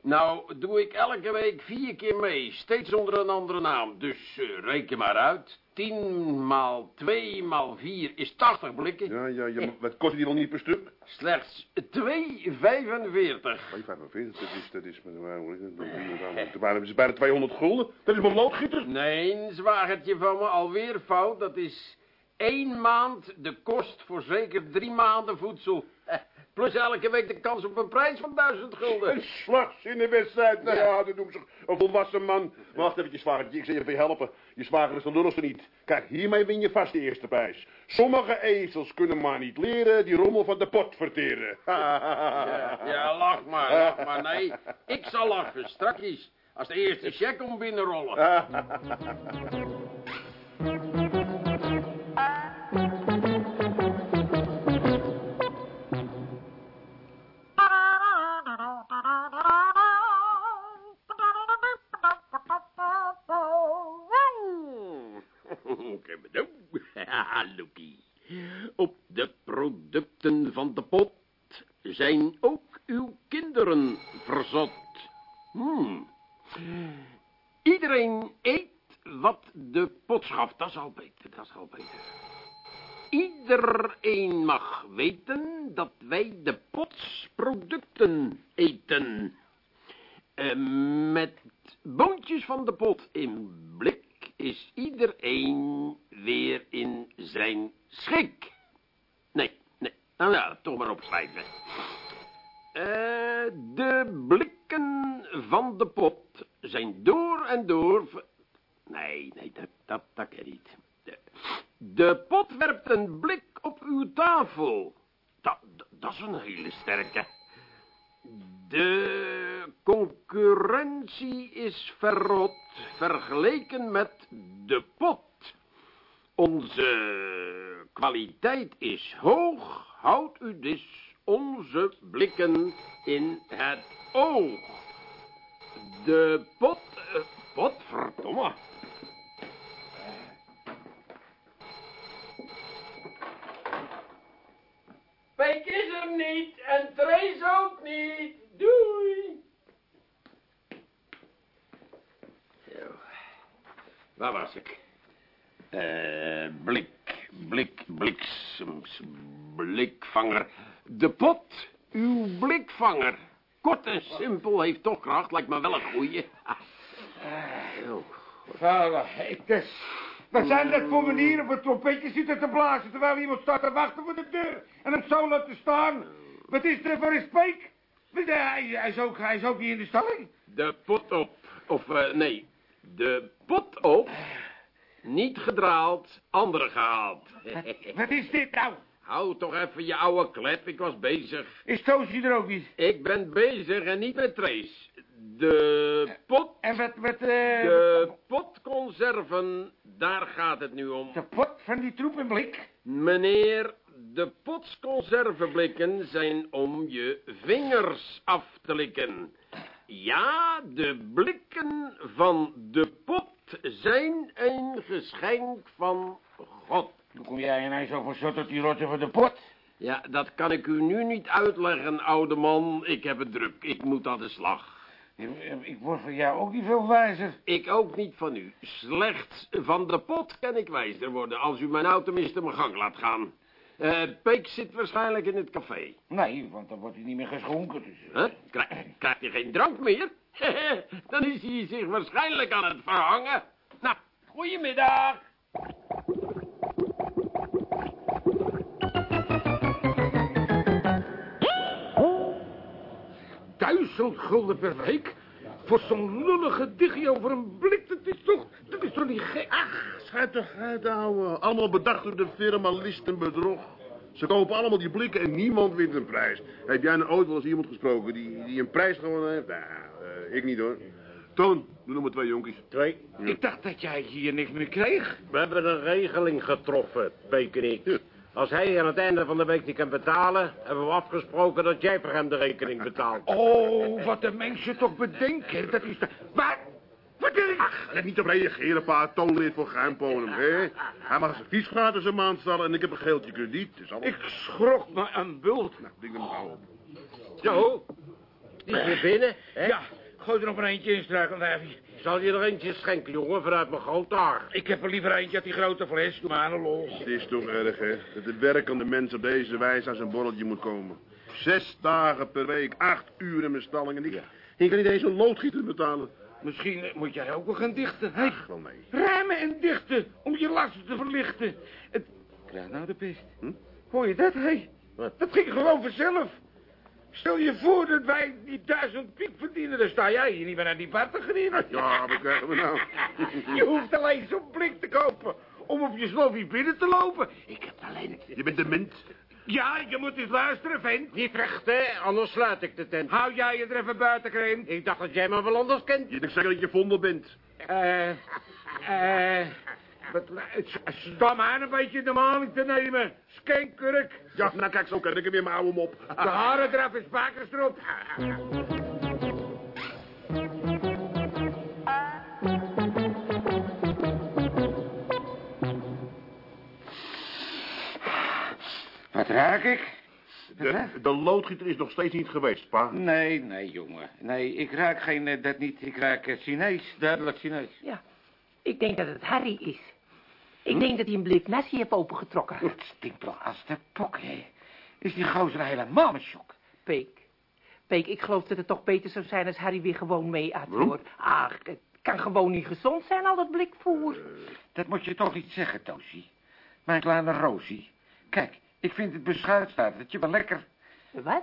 Nou, doe ik elke week vier keer mee, steeds onder een andere naam. Dus eh, reken maar uit. 10 maal 2 maal 4 is 80 blikken. Ja, ja, ja, maar wat kost die wel niet per stuk? Slechts 2,45. 2,45, dat is, dat is, ze bijna 200 gulden. Dat is mijn loodgieter. Nee, zwagertje van me, alweer fout. Dat is één maand de kost voor zeker drie maanden voedsel. Eh, Plus elke week de kans op een prijs van 1000 gulden. Een slagzinnenwedstrijd. Nou ja, dat noemt zich een volwassen man. Wacht even, zwagertje, ik zal je even helpen. Je zwager is de lulligste niet. Kijk, hiermee win je vast de eerste prijs. Sommige ezels kunnen maar niet leren die rommel van de pot verteren. Ja, ja, lach maar, lach maar. Nee, ik zal lachen, strakjes. Als de eerste check om binnenrollen. zijn ook uw kinderen verzot. Hmm. Iedereen eet wat de pot schaft. Dat is al beter, dat is al beter. Iedereen mag weten dat wij de potsproducten eten. Eh, met boontjes van de pot in blik is iedereen weer in zijn schik. Nee, nee, nou ja, toch maar opschrijven. Eh, de blikken van de pot zijn door en door... Nee, nee, dat, dat, ik niet. De, de pot werpt een blik op uw tafel. Dat, dat is een hele sterke. De concurrentie is verrot vergeleken met de pot. Onze kwaliteit is hoog, houdt u dus onze blikken in het oog. De pot... eh, potverdomme. Pijk is er niet en Trace ook niet. Doei. Zo. Waar was ik? Eh, blik, blik, bliksems, blikvanger. De pot, uw blikvanger. Kort en simpel, heeft toch kracht, lijkt me wel een goeie. Ah, zo. Vader, ik dus. Wat zijn dat voor manieren om een trompetje zitten te blazen terwijl iemand staat te wachten voor de deur en hem zo laten staan? Wat is er voor een speek? Eh, Hij, hij, is ook, hij is ook niet in de stalling. De pot op. Of, eh, nee. De pot op. Niet gedraald, andere gehaald. Wat is dit nou? Hou toch even je oude klep, ik was bezig. Is Toosje er ook niet? Ik ben bezig en niet met Trace. De pot, En wat, wat, eh... de potconserven, daar gaat het nu om. De pot van die troep in blik? Meneer, de potsconservenblikken zijn om je vingers af te likken. Ja, de blikken van de pot zijn een geschenk van God. Hoe kom jij ineens over zo tot die rotte van de pot? Ja, dat kan ik u nu niet uitleggen, oude man. Ik heb het druk. Ik moet aan de slag. Ik word van jou ook niet veel wijzer. Ik ook niet van u. Slechts van de pot kan ik wijzer worden... als u mij nou tenminste mijn gang laat gaan. Eh Peek zit waarschijnlijk in het café. Nee, want dan wordt hij niet meer geschonken. Dus... Huh? Krijg, krijgt hij geen drank meer? Dan is hij zich waarschijnlijk aan het verhangen. Nou, goedemiddag. Duizend gulden per week? Voor zo'n lullige diggie over een blik, dat is toch, dat is toch niet gek? Ach, uit, ouwe. Allemaal bedacht door de firma List en Bedrog. Ze kopen allemaal die blikken en niemand wint een prijs. Heb jij nou ooit wel eens iemand gesproken die, die een prijs gewonnen heeft? Nou, eh, ik niet hoor. Toon, doe nog maar twee jonkies. Twee. Ik dacht dat jij hier niks meer kreeg. We hebben een regeling getroffen, Peek en ik. Als hij aan het einde van de week niet kan betalen... hebben we afgesproken dat jij voor hem de rekening betaalt. Oh, wat de mensen toch bedenken. Dat is de... Denk ik? Ach, let niet op reageren, pa. Toon leert voor geheimpolen, hè? Hij mag zijn fiets gratis een maand stallen en ik heb een geeltje krediet. Dus. Ik schrok me een bult. Nou, ding hem gauw op. Zo, die is weer binnen, hè? Ja, gooi er nog maar eentje in, struikelduifje. Zal je er eentje schenken, jongen, vanuit mijn grote? Ik heb er liever eentje uit die grote fles. Doe maar aan de lol. Het is toch erg, hè? Dat de werkende mens op deze wijze aan zijn borreltje moet komen. Zes dagen per week, acht uur in mijn stalling en ik... Ik kan niet eens een loodgieter betalen. Misschien moet jij ook wel gaan dichten. Hey, Ach, wel nee. ruimen en dichten om je lasten te verlichten. Het... Krijg nou de pest. Hm? Hoor je dat, hé? Wat? Dat ging gewoon vanzelf. Stel je voor dat wij die duizend piek verdienen, dan sta jij hier niet meer naar die bar te genieten. Ja, wat krijgen we nou? Je hoeft alleen zo'n blik te kopen om op je sloffie binnen te lopen. Ik heb alleen... Je bent dement. Ja, je moet eens luisteren, vent. Niet recht, hè? Anders sluit ik de tent. Hou jij je er even buiten. Ik dacht dat jij me wel anders kent. Je denkt zeker dat je vondel bent. Eh, eh... wat- het- Sta maar een beetje de maling te nemen. Skenkurk. Ja, nou kijk, zo kan ik hem weer, maar hou hem op. De haren eraf spakers erop. Wat raak ik? De, de loodgieter is nog steeds niet geweest, pa. Nee, nee, jongen. Nee, ik raak geen, eh, dat niet. Ik raak eh, Chinees, duidelijk Chinees. Ja, ik denk dat het Harry is. Ik denk dat hij een blik messie heeft opengetrokken. Het stinkt wel als de pok, hè. Is die gozer helemaal een shock? Peek. Peek, ik geloof dat het toch beter zou zijn als Harry weer gewoon mee at, hoor. Ach, het kan gewoon niet gezond zijn, al dat blikvoer. Dat moet je toch niet zeggen, Toosie. Mijn kleine Rosie. Kijk, ik vind het beschuitstaartje wel lekker. Wat?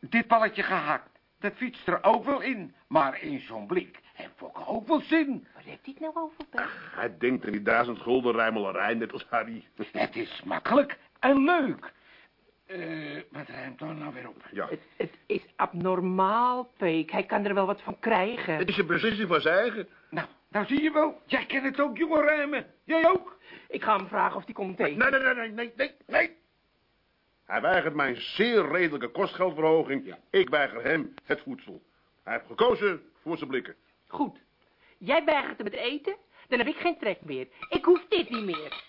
Dit balletje gehakt, dat fietst er ook wel in. Maar in zo'n blik heeft Fokke ook wel zin. Waar heeft hij het nou over, Peek? Hij denkt aan die duizend gulden rijmelarij, net als Harry. Het is makkelijk en leuk. Eh, wat ruimt dan nou weer op? Ja. Het, het is abnormaal, Peek. Hij kan er wel wat van krijgen. Het is een beslissing van zijn eigen. Nou, nou zie je wel. Jij kent het ook, jongen ruimen. Jij ook? Ik ga hem vragen of hij komt eten. Nee, nee, nee, nee, nee, nee, nee. Hij weigert mij een zeer redelijke kostgeldverhoging. Ik weiger hem het voedsel. Hij heeft gekozen voor zijn blikken. Goed. Jij weigert hem het eten, dan heb ik geen trek meer. Ik hoef dit niet meer.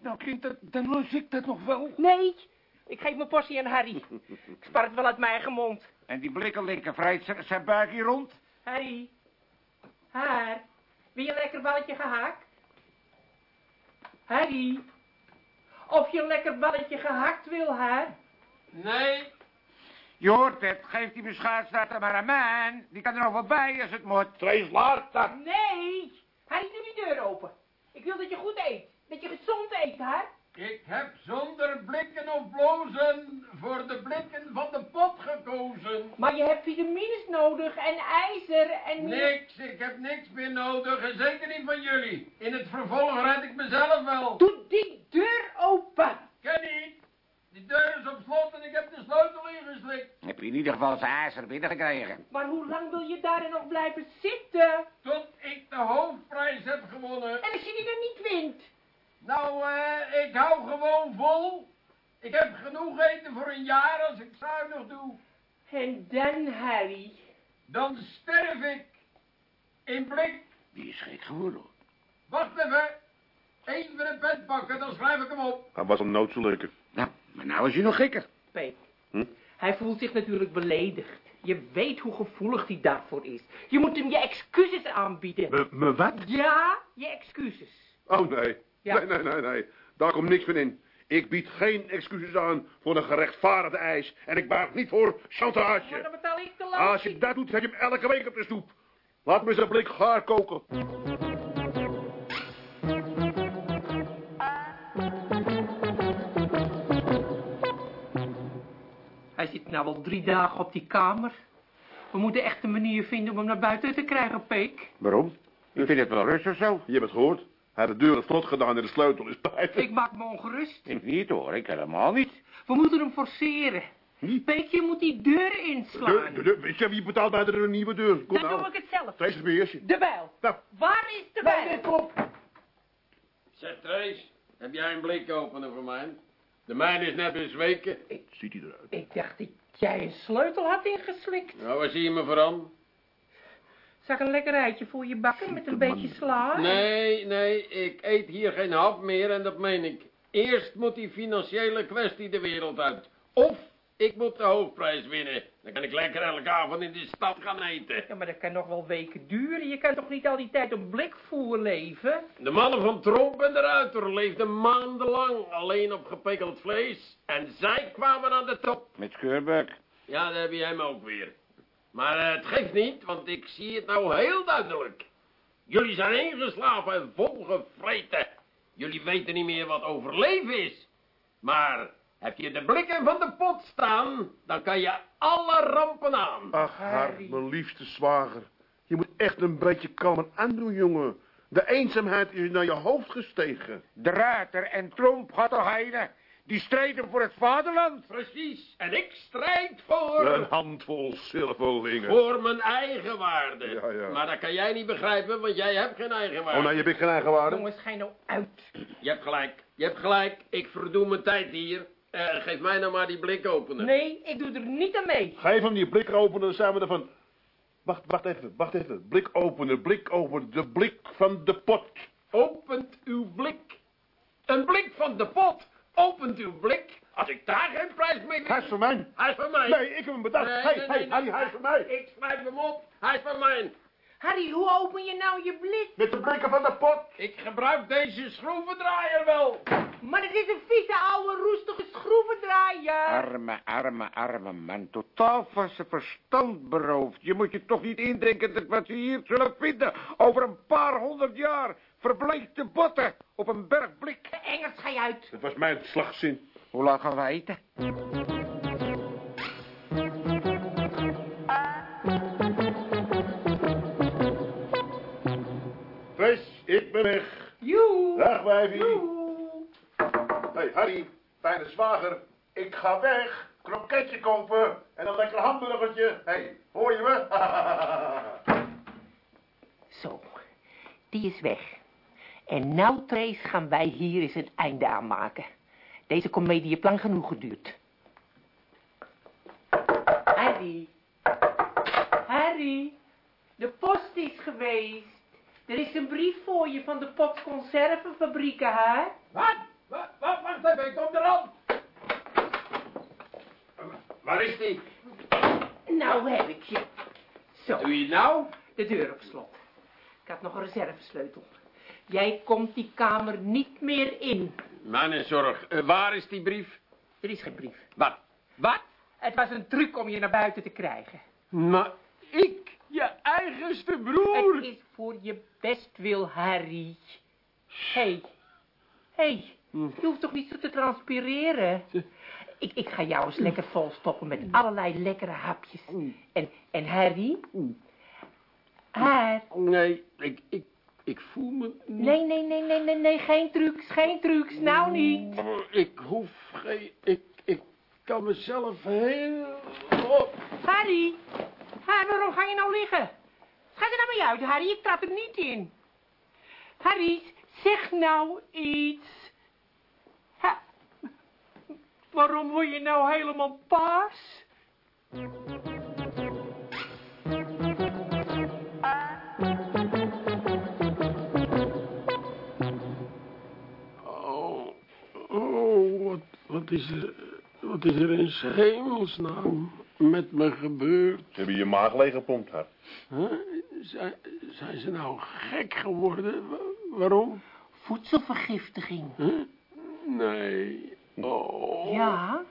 Nou, kind, dat, dan lus ik dat nog wel. Nee, ik geef mijn portie aan Harry. Ik spar het wel uit mijn eigen mond. En die blikken linker vrijt zijn- zijn buik hier rond. Harry. Haar. Wil je een lekker balletje gehakt? Harry. Of je een lekker balletje gehakt wil, haar? Nee, Je hoort het, geef die beschuitstaart maar aan mij. Die kan er nog wel bij als het moet. Trees laat dat. Nee. Harry, doe die deur open. Ik wil dat je goed eet. Dat je gezond eet, haar. Ik heb zonder blikken of blozen voor de blikken van de pot gekozen. Maar je hebt vitamines nodig en ijzer en... Niks, ik heb niks meer nodig en zeker niet van jullie. In het vervolg red ik mezelf wel. Doe die deur open. Ken niet. Die deur is op slot en ik heb de sleutel ingeslikt. Heb je in ieder geval zijn ijzer binnengekregen? Maar hoe lang wil je daar dan nog blijven zitten? Tot ik de hoofdprijs heb gewonnen. En als je die dan niet wint? Nou, eh, ik hou gewoon vol. Ik heb genoeg eten voor een jaar als ik zuinig doe. En dan, Harry? Dan sterf ik. In blik. Die is gek geworden. Wacht even. Even een pen pakken, dan schrijf ik hem op. Hij was een nood zo lekker. Nou, maar nou is hij nog gekker. Peep, Hm? hij voelt zich natuurlijk beledigd. Je weet hoe gevoelig hij daarvoor is. Je moet hem je excuses aanbieden. Me, me wat? Ja, je excuses. Oh nee. Ja. Nee, nee, nee, nee. Daar komt niks van in. Ik bied geen excuses aan voor een gerechtvaardigde eis. En ik baat niet voor Maar chantage. dan betaal ik de Als je dat doet, heb je hem elke week op de stoep. Laat me een blik gaar koken. Hij zit nou al drie dagen op die kamer. We moeten echt een manier vinden om hem naar buiten te krijgen, Peek. Waarom? U vindt het wel rustig zo? Je hebt het gehoord. Hij heeft de deur slot gedaan en de sleutel is buiten. Ik maak me ongerust. Ik niet hoor, ik helemaal niet. We moeten hem forceren. Wie? Peek, je moet die deur De, inslaan. de, de, weet je wie betaalt bij de een nieuwe deur? Kom Dan nou. doe ik het zelf. Deze beheers je. De bijl. Nou, Waar is de bijl? Zeg, Trace, heb jij een blikopener voor mij? De mijne is net bezweken. ziet hij eruit. Ik dacht dat jij een sleutel had ingeslikt. Nou, waar zie je me voor aan? Zag een lekker eitje voor je bakken met een beetje sla? Nee, nee, ik eet hier geen hap meer en dat meen ik. Eerst moet die financiële kwestie de wereld uit. Of ik moet de hoofdprijs winnen. Dan kan ik lekker elke avond in de stad gaan eten. Ja, maar dat kan nog wel weken duren. Je kan toch niet al die tijd op blikvoer leven? De mannen van Tromp en de Ruiter leefden maandenlang alleen op gepikkeld vlees. En zij kwamen aan de top. Met Scheurbuik. Ja, daar heb je hem ook weer. Maar eh, het geeft niet, want ik zie het nou heel duidelijk. Jullie zijn ingeslapen en volgevreten. Jullie weten niet meer wat overleven is. Maar heb je de blikken van de pot staan, dan kan je alle rampen aan. Ach, haar, mijn liefste zwager. Je moet echt een beetje kalmer aandoen, jongen. De eenzaamheid is naar je hoofd gestegen. De Ruiter en Tromp gaat toch heine. Die streden voor het vaderland. Precies, en ik strijd voor... Een handvol zilverlingen. Voor mijn eigen waarde. Ja, ja. Maar dat kan jij niet begrijpen, want jij hebt geen eigen waarde. Oh, nou, je bent geen eigen waarde. Jongens, ga je nou uit. Je hebt gelijk, je hebt gelijk. Ik verdoe mijn tijd hier. Eh, geef mij nou maar die blik openen. Nee, ik doe er niet aan mee. Geef hem die blik openen, dan zijn we ervan... Wacht, wacht even, wacht even. Blik openen, blik openen, de blik van de pot. Opent uw blik. Een blik van de pot. Opent uw blik. Als ik daar geen prijs mee. Hij is van mij. Hij is van mij. Nee, ik heb hem bedacht. Nee, hey, nee, hey, nee, Harry, nee. hij is van mij. Ik schrijf hem op. Hij is van mij. Harry, hoe open je nou je blik? Met de blikken van de pot. Ik gebruik deze schroevendraaier wel. Maar het is een vieze oude roestige schroevendraaier. Arme, arme, arme man. Totaal van zijn verstand beroofd. Je moet je toch niet indenken dat wat we hier zullen vinden... over een paar honderd jaar verbleekte botten op een berg blik. Engels, ga je uit. Het was mijn slagzin. Hoe laat gaan we eten? Vis, ik ben weg. Joe. Dag, wijfie. Joe. Hey, Harry, fijne zwager. Ik ga weg. Kroketje kopen en een lekker hamburgertje. hey, hoor je me? Zo, die is weg. En nou, Trace, gaan wij hier eens een einde aan maken. Deze komedie heeft lang genoeg geduurd. Harry. Harry. De post is geweest. Er is een brief voor je van de Pots Conservenfabrieken, hè? Wat? Wat? Wat? Wacht even, ik kom eraan. Waar is die? Nou heb ik je. Zo, Doe je het nou? de deur op slot. Ik had nog een reservesleutel. Jij komt die kamer niet meer in. Mijn zorg. Eh, waar is die brief? Er is geen brief. Wat? Wat? Het was een truc om je naar buiten te krijgen. Maar ik, je eigenste broer. Het is voor je bestwil, Harry. Hé. Hey. hey. Je hoeft toch niet zo te transpireren? Ik, ik ga jou eens lekker volstoppen met allerlei lekkere hapjes. En, en Harry? Harry? Nee, ik, ik, ik voel me... niet- Nee, nee, nee, nee, nee, nee, geen trucs, geen trucs, nou niet. Ik hoef geen... Ik, ik kan mezelf heel... Oh, Harry, Harry, waarom ga je nou liggen? Ga er nou mee uit, Harry, ik trap er niet in. Harry, zeg nou iets. Ha, waarom word je nou helemaal paars? Wat, is er, wat is er in 's hemelsnaam met me gebeurd? Ze hebben je maag leeggepompt, haar. Huh? Zijn, zijn ze nou gek geworden? Wa- waarom? Voedselvergiftiging. Huh? Nee. Oh. Ja,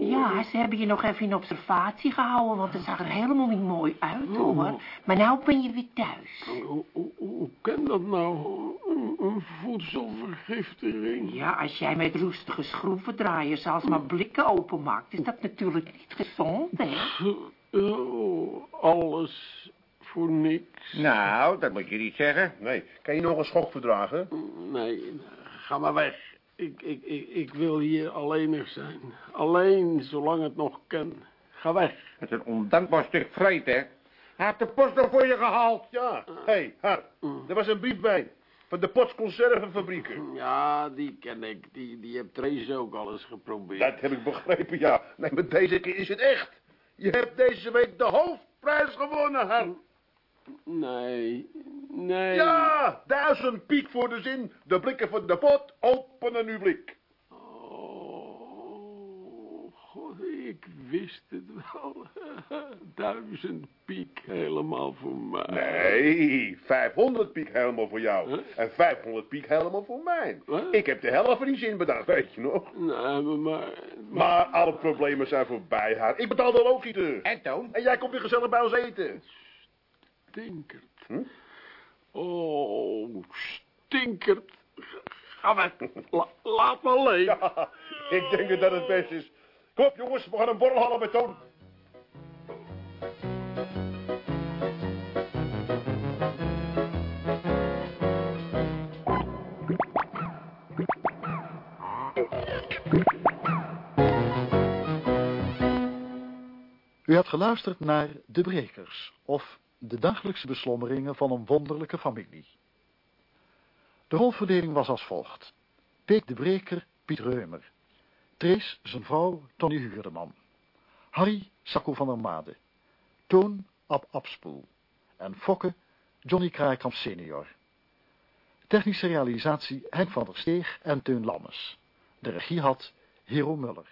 ja, ze hebben je nog even in observatie gehouden, want het zag er helemaal niet mooi uit, hoor. Maar nou ben je weer thuis. Hoe, hoe, hoe kan dat nou? Een, een voedselvergiftiging? Ja, als jij met roestige schroevendraaiers alsmaar blikken openmaakt, is dat natuurlijk niet gezond, hè? Oh, alles voor niks. Nou, dat moet je niet zeggen. Nee, kan je nog een schok verdragen? Nee, ga maar weg. Ik, ik, ik, ik wil hier alleenig zijn. Alleen, zolang het nog kan. Ga weg. Het is een ondankbaar stuk vreet, hè. Hij heeft de post nog voor je gehaald. Ja, hé, hey, Har, er was een brief bij. Van de Pots Conservenfabrieken. Ja, die ken ik. Die, die heeft Trace ook al eens geprobeerd. Dat heb ik begrepen, ja. Nee, maar deze keer is het echt. Je hebt deze week de hoofdprijs gewonnen, Har. Nee, nee. Ja, duizend piek voor de zin. De blikken van de pot openen uw blik. Oh, god, ik wist het wel. Duizend piek helemaal voor mij. Nee, 500 piek helemaal voor jou. Huh? En 500 piek helemaal voor mij. Ik heb de helft van die zin bedacht, weet je nog? Nee, maar, maar, maar- Maar alle problemen zijn voorbij, haar. Ik betaal de loodgieter. En Toon? En jij komt weer gezellig bij ons eten. Stinkert. Hm? Oh, stinkert. Ga weg. La- laat me alleen. Ja, ik denk dat het best is. Kom op, jongens, we gaan een borrel halen met Toon. U hebt geluisterd naar De Brekers, of de dagelijkse beslommeringen van een wonderlijke familie. De rolverdeling was als volgt. Peek de Breker, Piet Reumer. Trees, zijn vrouw, Tony Huurdeman. Harry, Sakko van der Made. Toon, Ab Abspoel. En Fokke, Johnny Kraaikamp senior. Technische realisatie Henk van der Steeg en Teun Lammes. De regie had Hero Muller.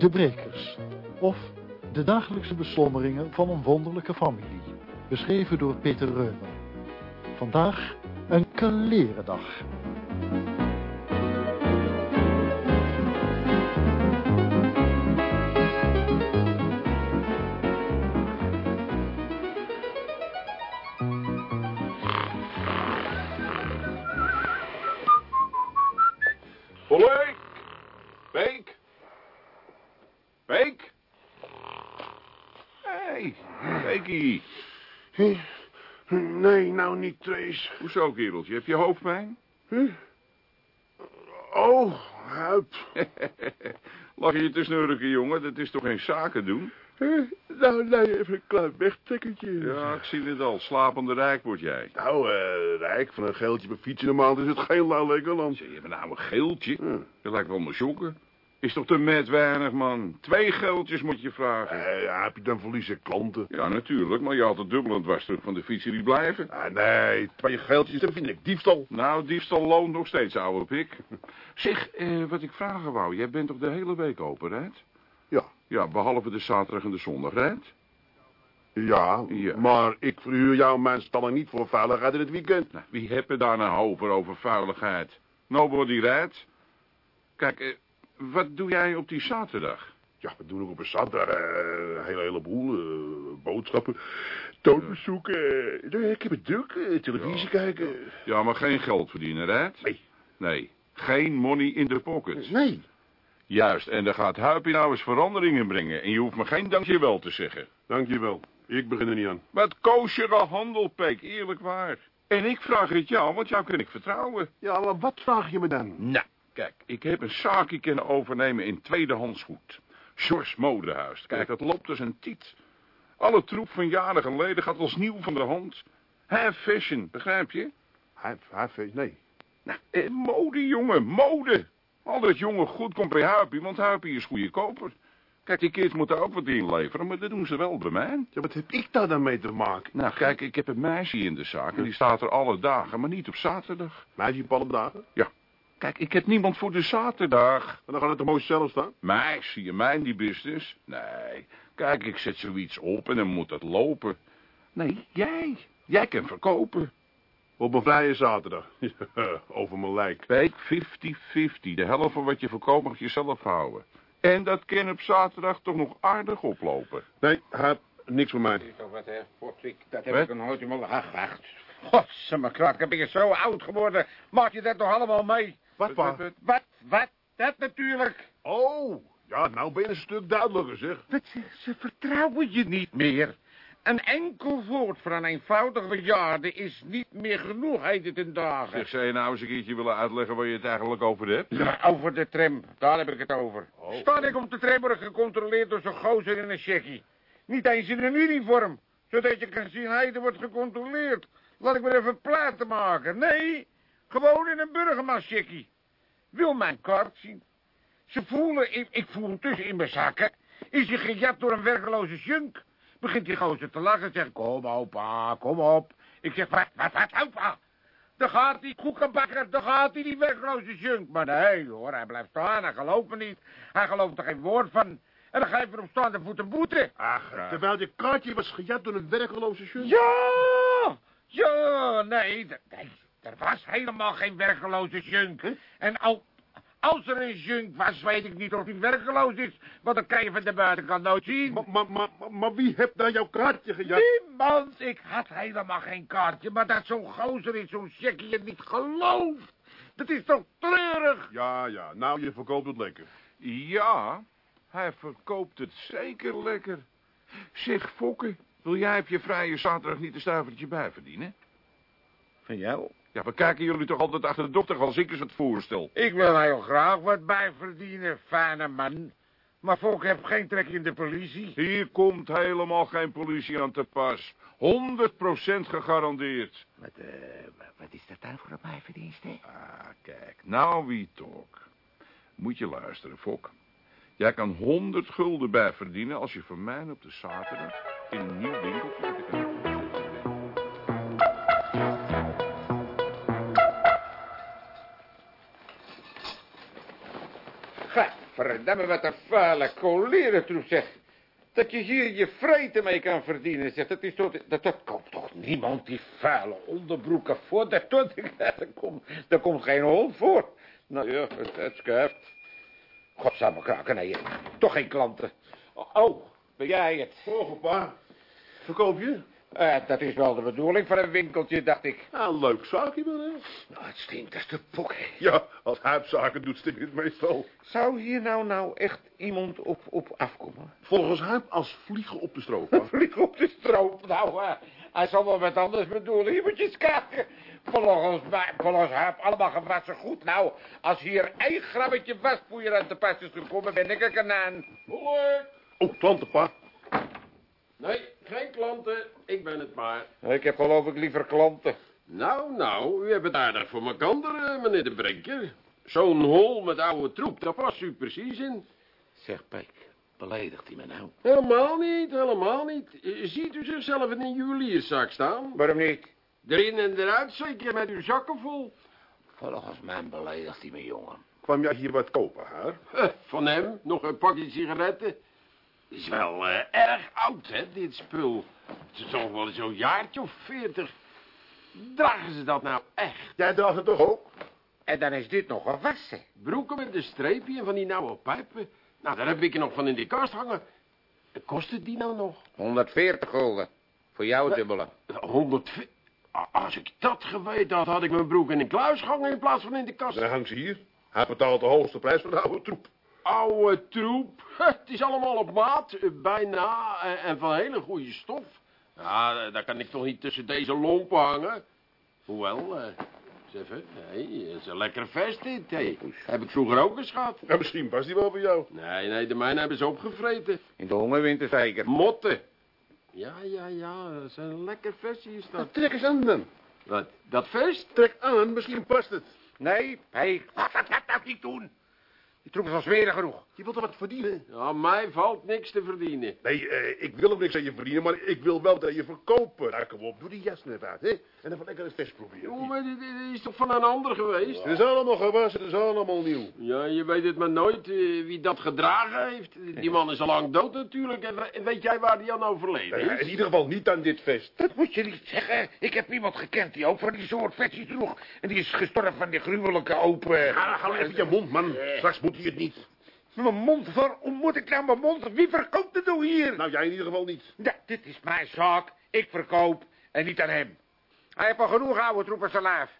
De Brekers, of de dagelijkse beslommeringen van een wonderlijke familie, beschreven door Peter Reumer. Vandaag een kalerendag. Olé! Beek! Beek! Hé, hey, Nee, nou niet, Trace. Hoezo, kereltje? Heb je hoofdpijn? Oh, huid. Lag je te snurken, jongen? Dat is toch geen zaken doen? Nou, nee, even een klein wegtrekkertje. Ja, ik zie het al. Slapende rijk word jij. Nou, eh, Rijk, van een geldje per fiets in de maand is het geel nou lekker land. Je hebt nou een geeltje? Ja. Dat lijkt wel mijn sokken. Is toch te met weinig, man? Twee geldjes moet je vragen. Eh, ja, heb je dan verliezen klanten? Ja, natuurlijk, maar je had het dubbelend was terug van de fietsen die blijven. Ah, nee, twee geldjes, dat vind ik diefstal. Nou, diefstal loont nog steeds, ouwe pik. Zeg, eh, wat ik vragen wou, jij bent toch de hele week open, Rijt? Ja. Ja, behalve de zaterdag en de zondag, Rijt? Ja, Ja. maar ik verhuur jou mijn stalling niet voor veiligheid in het weekend. Nou, wie heb er daar nou over over vuiligheid? Nobody rijdt. Kijk, eh, wat doe jij op die zaterdag? Ja, we doen ook op een zaterdag eh, een hele heleboel. eh, boodschappen, toonbezoeken. eh, ik heb het druk, televisie kijken. Ja, maar geen geld verdienen, Rijt? Nee. Nee, geen money in de pocket. Nee. Juist, en daar gaat Huipie nou eens veranderingen brengen. En je hoeft me geen dankjewel te zeggen. Dankjewel. Ik begin er niet aan. Wat koosjere handel, Peek, eerlijk waar. En ik vraag het jou, want jou kan ik vertrouwen. Ja, maar wat vraag je me dan? Nou, kijk, ik heb een zaakje kunnen overnemen in tweedehands goed. Sjors Modehuis. Kijk, dat loopt als een tiet. Alle troep van jaren geleden gaat als nieuw van de hand. Have fashion, begrijp je? Hij, hij, nee. Nou, eh, mode, jongen, mode. Al dat jonge goed komt bij Huipie, want Huipie is goedkoper. Kijk, die kids moeten ook wat inleveren, maar dat doen ze wel bij mij. Ja, wat heb ik daar dan mee te maken? Nou, kijk, ik heb een meisje in de zaak en die staat er alle dagen, maar niet op zaterdag. Meisje op alle dagen? Ja. Kijk, ik heb niemand voor de zaterdag. En dan gaat het toch mooi zelf staan? Mij, zie je mij in die business? Nee. Kijk, ik zet zoiets op en dan moet dat lopen. Nee, jij. Jij kan verkopen. Op een vrije zaterdag. Over mijn lijk. Kijk, 50-50. De helft van wat je verkoopt mag je zelf houden. En dat kan op zaterdag toch nog aardig oplopen. Nee, heb niks voor mij. Wat, hè? Potlik, dat heb Wat? ik een nooit in mijn... Ach, wacht. Godsamme krak, ben je zo oud geworden. Maak je dat toch allemaal mee? Wat? Wat, wat? Dat natuurlijk. Oh, ja, nou ben je een stuk duidelijker, zeg. Wat, ze, ze vertrouwen je niet meer. Een enkel woord van een eenvoudig bejaarde is niet meer genoeg, heet het in dagen. Zeg, zou je nou eens een keertje willen uitleggen waar je het eigenlijk over hebt? Ja, over de tram, daar heb ik het over. Sta ik op de tram word ik gecontroleerd door zo'n gozer in een checkie. Niet eens in een uniform, zodat je kan zien, er wordt gecontroleerd. Laat ik maar even platen maken. Nee, gewoon in een burgermanscheckie. Wil mijn kaart zien. Ze voelen, ik, ik voel hem tussen in mijn zakken. Is hij gejat door een werkeloze junk? Begint die gozer te lachen en zegt, kom opa, kom op. Ik zeg, wat, wat, wat, opa? Daar gaat die koekenbakker, daar gaat hij, die werkloze junk. Maar nee hoor, hij blijft staan, hij gelooft me niet. Hij gelooft er geen woord van. En dan ga je voor hem staan de voet een boete. Ach, terwijl je kaartje was gejat door een werkeloze junk. Ja! Ja, nee, nee, er was helemaal geen werkeloze junk. En al, als er een junk was, weet ik niet of hij werkeloos is. Want dat kan je van de buitenkant nooit zien. Maar, maar, maar, maar, maar wie heeft nou jouw kaartje gejat? Niemand, ik had helemaal geen kaartje. Maar dat zo'n gozer in zo'n checkie je niet gelooft. Dat is toch treurig? Ja, ja, nou, je verkoopt het lekker. Ja, hij verkoopt het zeker lekker. Zeg, Fokke, wil jij op je vrije zaterdag niet een stuivertje bij verdienen? Van jou? Ja, we kijken jullie toch altijd achter de dokter als ik eens het voorstel. Ik wil heel graag wat bij verdienen, fijne man. Maar volk heb geen trek in de politie. Hier komt helemaal geen politie aan te pas. 100% gegarandeerd. Wat, eh, wat is dat nou voor een bijverdienst, hè? Ah, kijk, nou wie talk. Moet je luisteren, Fok. Jij kan 100 gulden bij verdienen als je voor mij op de zaterdag in een nieuw winkeltje met de kanaal Verdamme, wat een vuile coleren troep, zeg. Dat je hier je vreten mee kan verdienen, zeg. Dat is toch... Dat, dat komt toch niemand die vuile onderbroeken voor? Dat, dat, daar, komt, daar komt geen hond voor. Nou ja, het, het schuift. Godsamme kraken, nee. Toch geen klanten. Oh, ben jij het? Oh, pa. Verkoop je? Eh, dat is wel de bedoeling van een winkeltje, dacht ik. Ja, een leuk zaakje wel, hè? Nou, het stinkt als de pok, hè. Ja, als huipzaken doet stinkt het meestal. Zou hier nou nou echt iemand op, op afkomen? Volgens huip als vliegen op de stroop. pa. Vlieg op de stroop. Nou, eh, hij zal wel wat anders bedoelen. Hier moet je eens kijken. Volgens mij, volgens haar, allemaal gewassen goed. Nou, als hier één grabbetje waspoeier aan te pas is gekomen, ben ik er kanaan. Hoi. Oh, tante, pa. Nee, geen klanten. Ik ben het maar. Ik heb geloof ik liever klanten. Nou, nou, u hebt het aardig voor elkaar, eh, meneer de Brenker. Zo'n hol met oude troep, daar past u precies in. Zeg, Pijk, beledigt hij me nou? Helemaal niet, helemaal niet. Ziet u zichzelf in een juwelierszak staan? Waarom niet? Erin en eruit, zeker met uw zakken vol. Volgens mij beledigt hij me, jongen. Kwam jij hier wat kopen, haar? Eh, Van hem, nog een pakje sigaretten. Is wel eh, erg oud, hè, dit spul. Het is toch wel zo'n jaartje of veertig. Dragen ze dat nou echt? Jij draagt het toch ook? En dan is dit nog gewassen. Broeken met een streepje en van die nauwe pijpen. Nou, daar heb ik er nog van in de kast hangen. Kost het die nou nog? 140 gulden. Voor jou het dubbele. 100... Als ik dat geweten had, had ik mijn broek in een kluis gehangen in plaats van in de kast. Dan hangt ze hier. Hij betaalt de hoogste prijs voor de oude troep. Oude troep. Het is allemaal op maat, eh, bijna, en, en van hele goede stof. Ja, daar kan ik toch niet tussen deze lompen hangen. Hoewel, eh, eens even, hey, het is een lekker vest dit, hey. Heb ik vroeger ook eens gehad. Ja, misschien past die wel bij jou. Nee, nee, de mijne hebben ze opgevreten. In de hongerwinter zeker. Motten. Ja, ja, ja, dat is een lekker vestje is dat. Trek eens aan dan. Wat, dat vest? Trek aan, misschien past het. Nee, hé, laat dat net nou niet doen. Die troep is al smerig genoeg. Je wilt er wat verdienen. Ja, mij valt niks te verdienen. Nee, eh, ik wil ook niks aan je verdienen, maar ik wil wel dat je verkopen. Nou, kom op, doe die jas net uit, hè. En even lekker het vest proberen. Oh, maar dit, dit is toch van een ander geweest? Het is allemaal gewassen, het is allemaal nieuw. Ja, je weet het maar nooit eh, wie dat gedragen heeft. Die man is al lang dood natuurlijk. En we- weet jij waar die aan overleden ja, is? in ieder geval niet aan dit vest. Dat moet je niet zeggen. Ik heb iemand gekend die ook van die soort vestjes droeg. En die is gestorven van die gruwelijke open... Ga, ga even je mond, man. Straks moet hij het niet. Mijn mond, waarom moet ik nou mijn mond? Wie verkoopt het nou hier? Nou, jij in ieder geval niet. Ja, dit is mijn zaak. Ik verkoop en niet aan hem. Hij heeft al genoeg oude troep aan zijn lijf.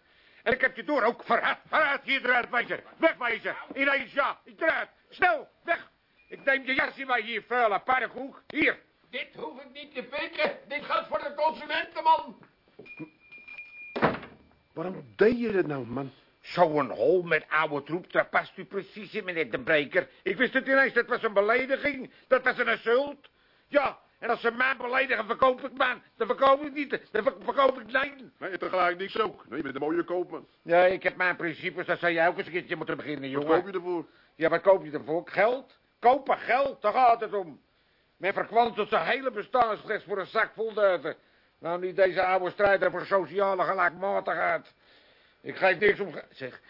En ik heb je door ook verraad. Verraad hier eruit, wezen. Wegwezen. Ineens ja. Ik eruit. Snel, weg. Ik neem je jas in mij hier, vuile pannenkoek. Hier. Dit hoef ik niet te pikken. Dit gaat voor de consumentenman. Waarom deed je dat nou, man? Zo'n hol met oude troep, daar past u precies in, meneer de Breker. Ik wist het ineens, dat was een belediging. Dat was een insult. Ja, en als ze mij beledigen, verkoop ik man. Dan verkoop ik niet, dan ver- verkoop ik nee. Nee, tegelijk niks ook. Nee, je bent een mooie koopman. Ja, ik heb mijn principes, dat zou jij ook eens een keertje moeten beginnen, Wat jongen. koop je ervoor? Ja, wat koop je ervoor? Geld? Kopen geld, daar gaat het om. Men verkwanselt zijn hele bestaan slechts voor een zak vol duiven. Nou, niet deze oude strijder voor sociale gelijkmatigheid. Ik geef niks om... Zeg,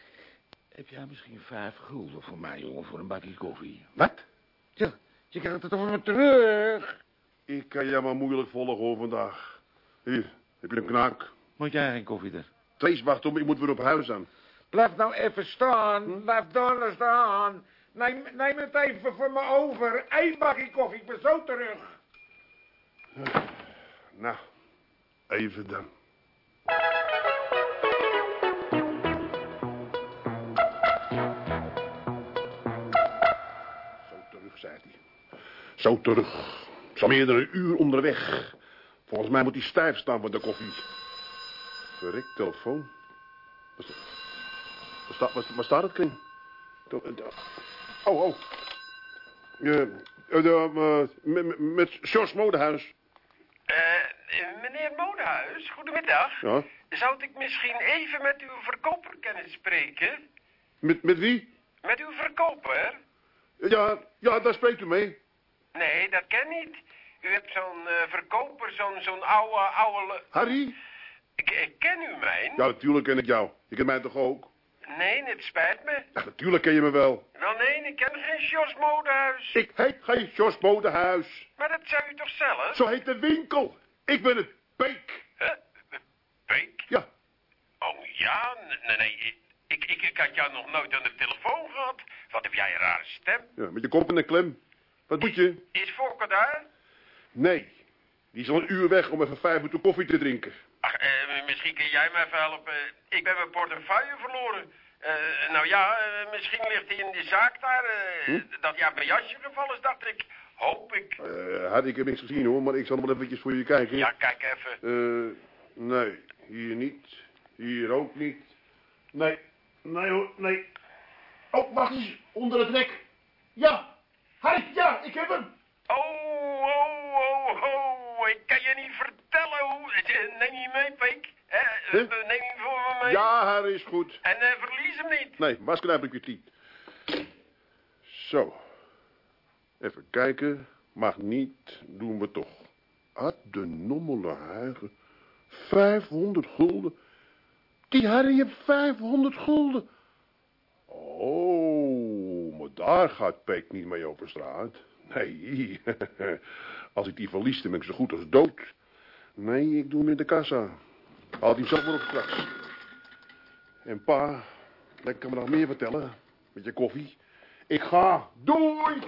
heb jij misschien vijf gulden voor mij, jongen, voor een bakje koffie? Wat? Ja, je krijgt het toch me terug. Ik kan jou maar moeilijk volgen hoor vandaag. Hier, heb je een knaak. Moet jij geen koffie er? Trees, wacht om, ik moet weer op huis aan. Blijf nou even staan. Blijf daar staan. Neem, neem het even voor me over. Eén bakje koffie, ik ben zo terug. Nou, even dan. Zo terug. Zo meer dan een uur onderweg. Volgens mij moet hij stijf staan voor de koffie. Verrek, telefoon. Waar sta- waar staat, waar, waar staat het, Kring? To- eh, Oh, oh. Ja, eh, de, eh, met, met- George Modehuis. Eh, meneer Modehuis, goedemiddag. Ja. Zou ik misschien even met uw verkoper kunnen spreken? Met, met wie? Met uw verkoper? Ja, ja, daar spreekt u mee. Nee, dat ken niet. U hebt zo'n eh, verkoper, zo'n zo'n oude, oude... Harry? Ik, ik ken u mijn. Ja, natuurlijk ken ik jou. Je kent mij toch ook? Nee, het spijt me. Ja, natuurlijk ken je me wel. Wel nee, ik ken geen Jos Modehuis. Ik heet geen Jos Modehuis. Maar dat zou u toch zelf? Zo heet de winkel. Ik ben het Peek. Huh? Peek? Ja. Oh ja, nee, nee. Ik, ik, ik had jou nog nooit aan de telefoon gehad. Wat heb jij een rare stem? ja, met je kop in de klem. Wat moet je? Is Fokker daar? Nee. Die is al een uur weg om even vijf minuten koffie te drinken. Ach, eh, misschien kun jij mij even helpen. Ik ben mijn portefeuille verloren. Eh, nou ja, eh, misschien ligt hij in de zaak daar. eh, Dat hij uit mijn jasje gevallen is, dacht ik. Hoop ik. Eh, had ik heb niks gezien hoor, maar ik zal nog wel eventjes voor je kijken. Ja, kijk even. Eh, nee. Hier niet. Hier ook niet. Nee. Nee hoor, nee. Oh, wacht eens. Onder het nek. Ja. Harry, ja, ik heb hem. Oh, oh, oh, oh. Ik kan je niet vertellen hoe... Eh, Neem je mee, Peek? Eh, eh, Huh? Neem je voor me mee? Ja, Harry is goed. En eh, verlies hem niet. Nee, masker heb ik je niet. Zo. Even kijken. Mag niet, doen we toch. Had de nommele huigen. 500 gulden. Die Harry heeft 500 gulden. Oh, daar gaat Peek niet mee over straat. Nee, als ik die verlies, dan ben ik zo goed als dood. Nee, ik doe hem in de kassa. Haal die zelf maar op straks. En pa, lekker me nog meer vertellen. Met je koffie. Ik ga. Doei!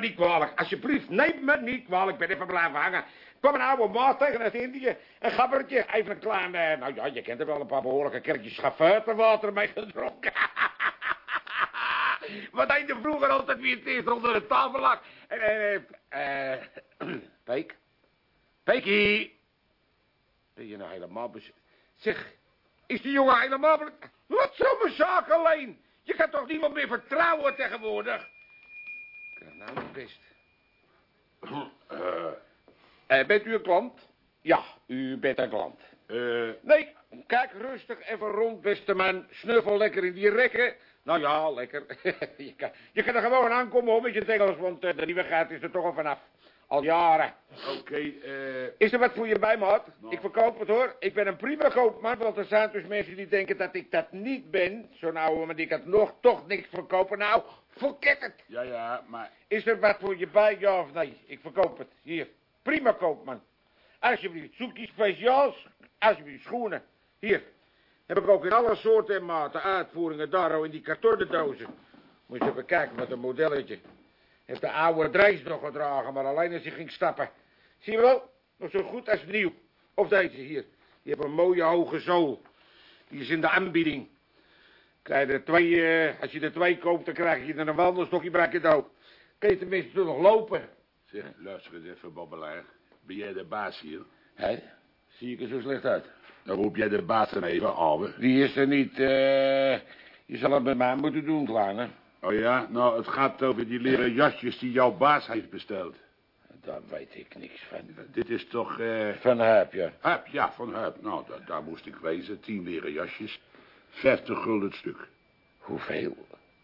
Me niet kwalijk. Alsjeblieft, neem me niet kwalijk. Ik ben even blijven hangen. Kwam een oude maat tegen uit Indië. Een gabbertje. Even een klein... eh, nou ja, je kent er wel een paar behoorlijke kerkjes schafuiterwater mee gedronken. Wat deed je vroeger altijd wie het onder de tafel lag? En, eh, eh, eh, Peek? Peekie? Ben je nou helemaal... Zeg, is die jongen helemaal... Wat zo'n mijn zaak alleen? Je kan toch niemand meer vertrouwen tegenwoordig? Kan nou niet best. Eh, eh, bent u een klant? Ja, u bent een klant. Eh, Nee, kijk rustig even rond, beste man. Snuffel lekker in die rekken. Nou ja, lekker. je, kan, je kan er gewoon aankomen hoor, met je Engels, want eh, de nieuwigheid is er toch al vanaf. Al jaren. Oké, eh... Is er wat voor je bij, maat? Ik verkoop het hoor. Ik ben een prima koopman, want er zijn dus mensen die denken dat ik dat niet ben. Zo'n ouwe, maar die kan nog toch niks verkopen. Nou, forget het. Ja, ja, maar... Is er wat voor je bij, ja of nee? Ik verkoop het. Hier. Prima koopman. Alsjeblieft, zoek iets speciaals. Alsjeblieft, schoenen. Hier. Heb ik ook in alle soorten en maten uitvoeringen daar al in die kartonnen dozen. Moet je even kijken met een modelletje. Heeft de oude Drijs nog gedragen, maar alleen als hij ging stappen. Zie je wel? Nog zo goed als nieuw. Of deze hier. Die heeft een mooie hoge zool. Die is in de aanbieding. Krijg er twee, eh, als je er twee koopt, dan krijg je er een wandelstokje bij cadeau. Kun je tenminste toch nog lopen? Zeg, luister eens even, babbelaar. Ben jij de baas hier? Hé? Zie ik er zo slecht uit? Dan roep jij de baas dan even, ouwe. Die is er niet, eh... Je zal het met mij moeten doen, kleine. Oh ja? Nou, het gaat over die leren jasjes die jouw baas heeft besteld. Daar weet ik niks van. Dit is toch, eh... Van Huip, ja. Huip, ja, van Huip. Nou, da- daar moest ik wezen. Tien leren jasjes. Vijftig gulden het stuk. Hoeveel?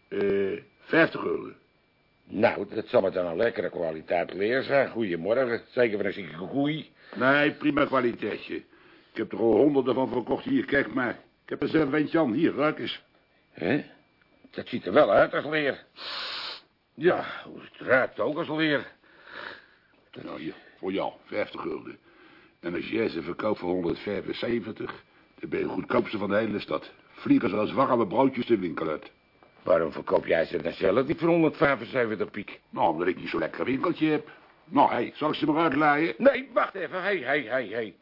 Eh, vijftig gulden. Nou, dat zal het dan een lekkere kwaliteit leer zijn. Goedemorgen. Zeker van een zieke koei. Nee, prima kwaliteitje. Ik heb er al honderden van verkocht. Hier, kijk maar. Ik heb er zelf eentje aan. Hier, ruik eens. Hè? Dat ziet er wel uit als leer. Ja, het ruikt ook als leer. Nou, hier, voor jou, 50 gulden. En als jij ze verkoopt voor 175, dan ben je de goedkoopste van de hele stad. Vliegen ze als warme broodjes de winkel uit. Waarom verkoop jij ze dan zelf niet voor 175 piek? Nou, omdat ik niet zo'n lekker winkeltje heb. Nou, hé, zal ik ze maar uitlaaien? Nee, wacht even. Hé, hé, hé, hé.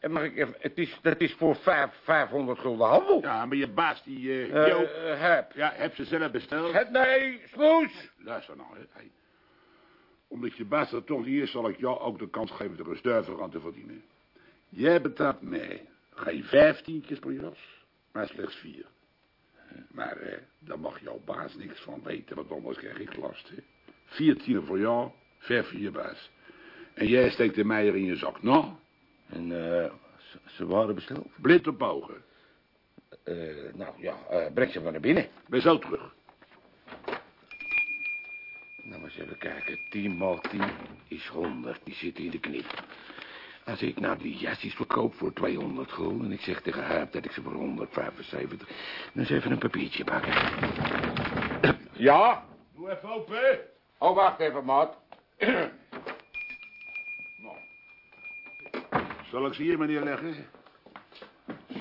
En mag ik even... Het is, dat is voor vijf, 500 gulden handel. Ja, maar je baas die... eh, heb. ja, heb ze zelf besteld. Het, nee, smoes. Luister nou, hè. hé. Omdat je baas er toch niet is, zal ik jou ook de kans geven er een stuiver aan te verdienen. Jij betaalt mij geen vijftientjes per jas, maar slechts vier. Maar eh, daar mag jouw baas niks van weten, want anders krijg ik last. Hè. Vier tienen voor jou, vijf voor je baas. En jij steekt de meier in je zak. Nou, En eh, ze- waren besteld. blind op ogen. Eh, nou ja, eh, breng ze maar naar binnen. Ben zo terug. Nou, maar eens even kijken. 10 maal 10 is 100. Die zit in de knip. Als ik nou die jasjes verkoop voor 200 gulden... en ik zeg tegen Huip dat ik ze voor 175... dan eens even een papiertje pakken. Ja? Doe even open. Oh, wacht even, maat. Zal ik ze hier maar neerleggen?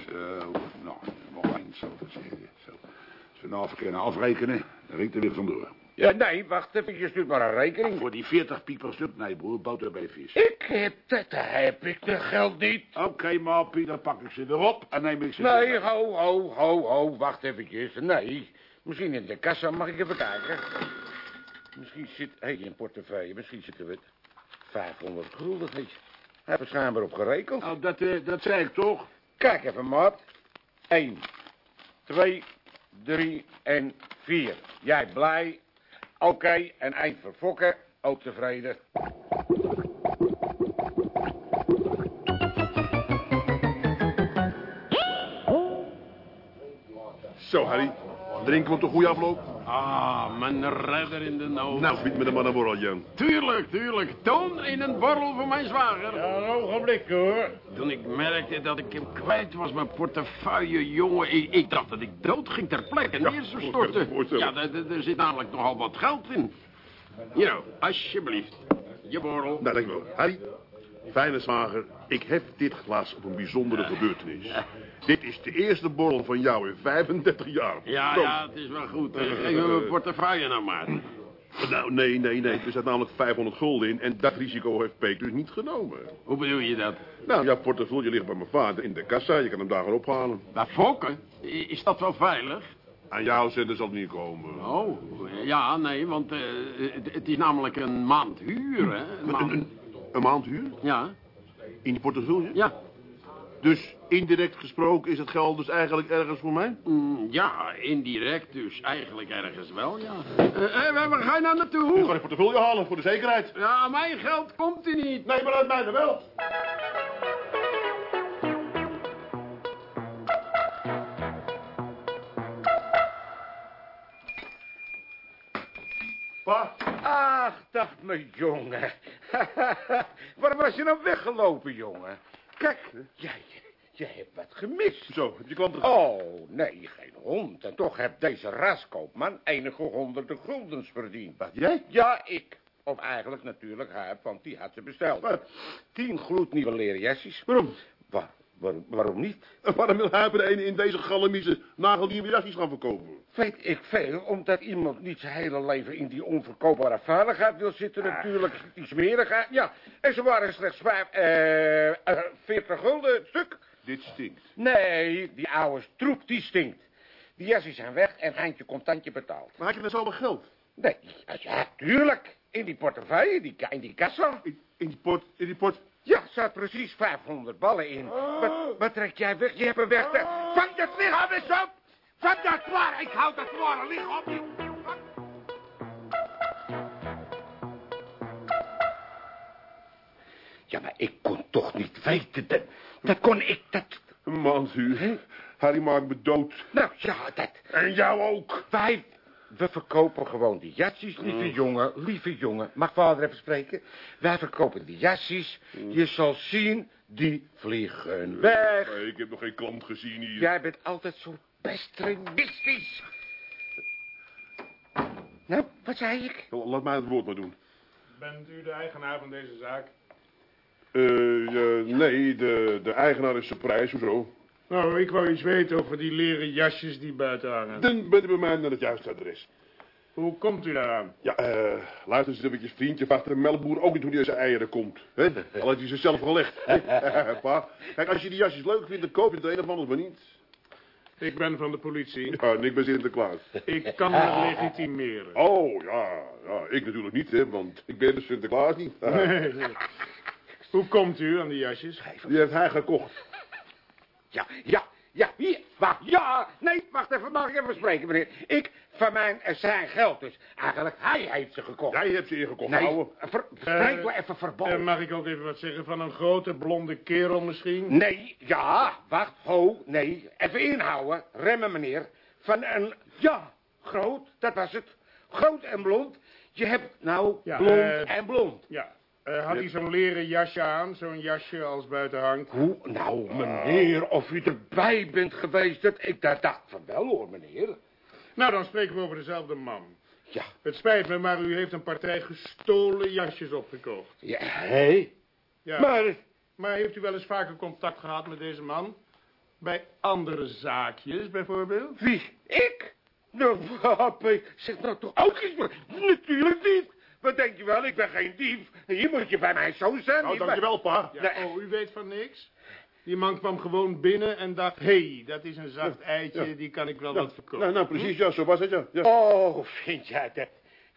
Zo, nou, nog eens zo zeggen. Zo. Als we nou even afrekenen, dan ringt er weer vandoor. Ja, nee, wacht even. Je stuurt maar een rekening. Voor die 40 piek per stuk, nee broer, boter bij vis. Ik heb dat, heb ik de geld niet. Oké, Mappie, dan pak ik ze weer op en neem ik ze Nee, weer. ho, ho, ho, ho, wacht eventjes. Nee, misschien in de kassa, mag ik even kijken? Misschien zit, hé, hey, een portefeuille, misschien zit er wat. 500 gulden, hé. Hij heeft er schijnbaar op gerekend. Nou, dat, eh, dat zei ik toch? Kijk even, maat. 1, 2, 3 en 4. Jij blij? Oké, en eind verfokken. Ook tevreden. Zo, Harry. Drinken we op de goede afloop? Ah, mijn redder in de nood. Nou, fiet me de man een borrel, Jan. Tuurlijk, tuurlijk. Toon in een borrel voor mijn zwager. een ogenblik, hoor. Toen ik merkte dat ik hem kwijt was, mijn portefeuille, jongen... Ik, ik dacht dat ik dood ging ter plekke neer zou storten. Ja, er- zit namelijk nogal wat geld in. Hier nou, alsjeblieft. Je borrel. Nou, dankjewel. Harry, fijne zwager, ik heb dit glas op een bijzondere gebeurtenis. Dit is de eerste borrel van jou in 35 jaar. Ja, ja, het is wel goed. Geef me mijn portefeuille nou maar. Nou, nee, nee, nee. Er zat namelijk 500 gulden in en dat risico heeft Peek dus niet genomen. Hoe bedoel je dat? Nou, ja, portefeuille ligt bij mijn vader in de kassa. Je kan hem daar gewoon ophalen. Bij Fokken? Is dat wel veilig? Aan jou zender zal het niet komen. Oh, ja, nee, want eh, het, het is namelijk een maand huur, hè? Een maand... Een, een maand huur? Ja, In je portefeuille? ja. Dus indirect gesproken is het geld dus eigenlijk ergens voor mij? Mm, ja, indirect dus eigenlijk ergens wel, ja. Eh, eh, waar waar ga je nou naartoe? Ik ga je portefeuille halen voor de zekerheid. Ja, mijn geld komt er niet. Nee, maar uit mij wel. Pa, Ach, dag mijn jongen. Waar was je nou weggelopen, jongen? Kijk, jij, jij hebt wat gemist. zo, heb je klanten Oh, nee, geen hond. En toch heeft deze raskoopman enige honderden guldens verdiend. Wat, jij? Ja, ik. Of eigenlijk natuurlijk hij, want die had ze besteld. Wat? Tien gloednieuwe leren jasjes. Waarom? Waar, waarom, waarom niet? Waarom wil ene in deze galamieze nagelnieuwe jasjes gaan verkopen? Weet ik veel, omdat iemand niet zijn hele leven in die onverkoopbare veiligheid wil zitten Ah. natuurlijk. Die smerigheid, ja. En ze waren slechts vijf, eh, eh, 40 gulden stuk. Dit stinkt. Nee, die oude troep, die stinkt. Die jasjes zijn weg en Heintje contantje betaald. Maar had je dan zoveel geld? Nee, ja, tuurlijk. In die portefeuille, die, in die kassa. In, in die pot, in die pot. Ja, er zat precies 500 ballen in. Wat, wat trek jij weg? Je hebt hem weg. Vang dat lichaam eens op! Vang dat zwaar! Ik hou dat zwaar lichaam op! Ja, maar ik kon toch niet weten. Dat, dat kon ik, dat... Een maandhuur. Harry maakt me dood. Nou, ja, dat... En jou ook. Wij, we verkopen gewoon die jasjes, lieve jongen, lieve jongen. Mag vader even spreken? Wij verkopen die jasjes. Je zal zien, die vliegen weg. Nee, ik heb nog geen klant gezien hier. Jij bent altijd zo pestrinistisch. Nou, wat zei ik? Laat mij het woord maar doen. Bent u de eigenaar van deze zaak? Eh, eh, nee, de, de eigenaar is zijn prijs, hoezo? Nou, ik wou iets weten over die leren jasjes die buiten hangen. Dan bent u bij mij naar het juiste adres. Hoe komt u daaraan? Ja, eh, luister eens eventjes, vriendje. Vraagt de melkboer ook niet hoe hij aan zijn eieren komt. Hè? Al heeft hij ze zelf gelegd. pa, kijk, als je die jasjes leuk vindt, dan koop je het een of anders maar niet. Ik ben van de politie. Ja, en ik ben Sinterklaas. Ik kan het legitimeren. Oh, ja, ja, ik natuurlijk niet, hè, want ik ben de Sinterklaas niet. Nee. Hoe komt u aan die jasjes? Die heeft hij gekocht. Ja, ja, ja, hier, wacht, ja. Nee, wacht even, mag ik even spreken, meneer? Ik, van mijn, eh, zijn geld dus. Eigenlijk, hij heeft ze gekocht. Jij hebt ze ingekocht, Nee, ouwe. ver, spreek Eh, maar even verboden. En mag ik ook even wat zeggen van een grote blonde kerel misschien? Nee, ja, wacht, ho, nee, even inhouden, remmen meneer. Van een, ja, groot, dat was het. Groot en blond. Je hebt nou Ja, blond eh, en blond. Ja. Eh, had hij zo'n leren jasje aan? Zo'n jasje als buiten hangt? Hoe, nou meneer, of u erbij bent geweest, dat ik dat dacht van wel hoor, meneer. Nou, dan spreken we over dezelfde man. Ja, Het spijt me, maar u heeft een partij gestolen jasjes opgekocht. ja, hé? Ja. Maar, Maar heeft u wel eens vaker contact gehad met deze man? Bij andere zaakjes, bijvoorbeeld? wie, ik? Nou, ik zeg nou toch ook iets, maar natuurlijk niet. Wat denk je wel, ik ben geen dief. Hier moet je bij mij zo zijn. Nou, dankjewel, pa. Ja, Nee. Oh, u weet van niks? Die man kwam gewoon binnen en dacht... Hé, hey, dat is een zacht eitje, ja. die kan ik wel Ja, wat verkopen. nou, nou, precies, ja, zo was het, ja. ja. Oh, vind jij dat?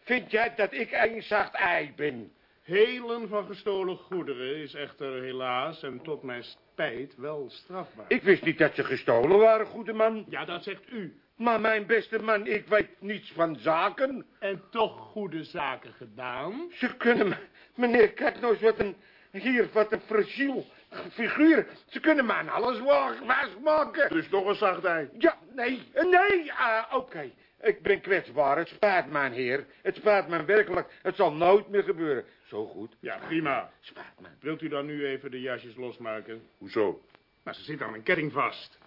Vind jij dat ik een zacht ei ben? Helen van gestolen goederen is echter helaas en tot mijn spijt wel strafbaar. Ik wist niet dat ze gestolen waren, goede man. Ja, dat zegt u. Maar mijn beste man, ik weet niets van zaken. En toch goede zaken gedaan. Ze kunnen me... Meneer, kijk nou eens wat een... Hier, wat een fragiel figuur. Ze kunnen me aan alles wijsmaken. Dus toch een zacht ei. Ja, nee, nee, ah, oké. Ik ben kwetsbaar, het spijt me, heer. Het spijt me werkelijk. Het zal nooit meer gebeuren. Zo goed. Ja, prima. Spijt me. Wilt u dan nu even de jasjes losmaken? Hoezo? Nou, ze zitten aan een ketting vast.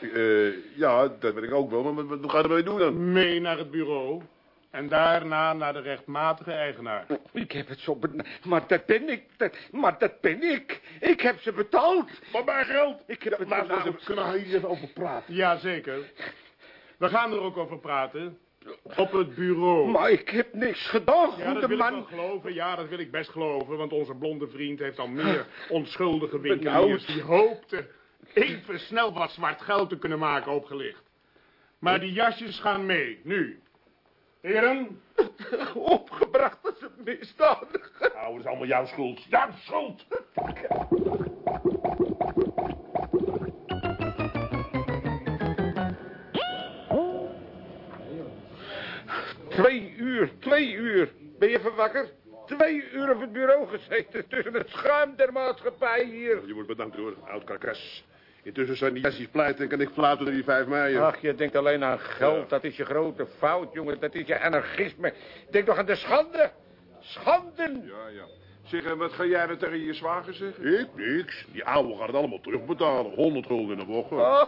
Eh, ja, dat weet ik ook wel, maar wat, wat, wat ga je ermee doen dan? Mee naar het bureau. En daarna naar de rechtmatige eigenaar. Ik heb het zo... Maar dat ben ik. Dat, maar dat ben ik. Ik heb ze betaald. Maar mijn geld! Ik heb het Maar, betaald. kunnen we hier eens even over praten? Jazeker. We gaan er ook over praten. Op het bureau. Maar ik heb niks gedaan, Ja, dat goede wil ik wel geloven. Ja, dat wil ik best geloven. Want onze blonde vriend heeft al meer onschuldige winkeliers... die hoopten even snel wat zwart geld te kunnen maken opgelicht. Maar die jasjes gaan mee, nu. Heren, Opgebracht als een misdadiger. Nou, dat is allemaal jouw schuld. Jouw schuld. Twee uur, twee uur. Ben je even wakker? Twee uur op het bureau gezeten tussen het schuim der maatschappij hier. Je wordt bedankt hoor, oud karkas. Intussen zijn die jasjes pleit en kan ik fluiten naar die 5 mei. Ach, je denkt alleen aan geld. Dat is je grote fout, jongen. Dat is je anarchisme. Denk nog aan de schande. Schanden. Ja, ja. Zeg, en wat ga jij dan tegen je zwager zeggen? Ik niks. Die ouwe gaat het allemaal terugbetalen. 100 gulden in de woche. Oh,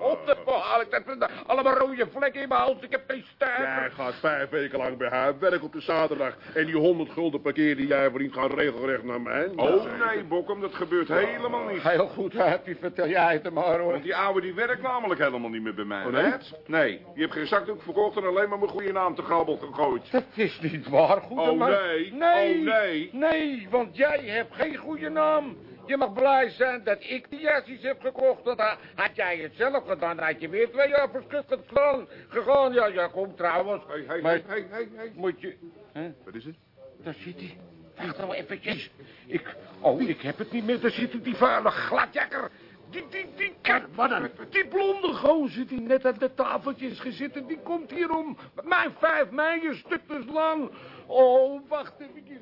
oh, dat verhaal ik. Dat allemaal rode vlekken in mijn hals. Ik heb geen Jij stuiver. gaat vijf weken lang bij haar werk op de zaterdag. En die 100 gulden parkeer die jij verdient gaat regelrecht naar mij. Oh nee, Bokkum, dat gebeurt helemaal niet. Heel goed, Happy. Vertel jij het hem maar, hoor. Want die oude die werkt namelijk helemaal niet meer bij mij. Oh, nee? hè? Nee, je hebt geen zakdoek verkocht en alleen maar mijn goede naam te grabbel gegooid. Dat is niet waar, goede Oh, man. nee. Nee. Oh, nee. Nee, want jij hebt geen goede naam. Je mag blij zijn dat ik die jasjes heb gekocht. Want ha- had jij het zelf gedaan, dan had je weer twee jaar verschukkend gegaan. gegaan. Ja, ja, kom trouwens. Hey, hey, hey. moet je... Hè? Wat is het? Daar zit hij. Wacht nou eventjes. Ik... Oh, ik heb het niet meer. Daar zit die vuile gladjakker. Die, die, die, wat dan? Die blonde gozer die net aan de tafeltje is gezeten, die komt hier om mijn vijf mei een stuk te slaan. Oh, wacht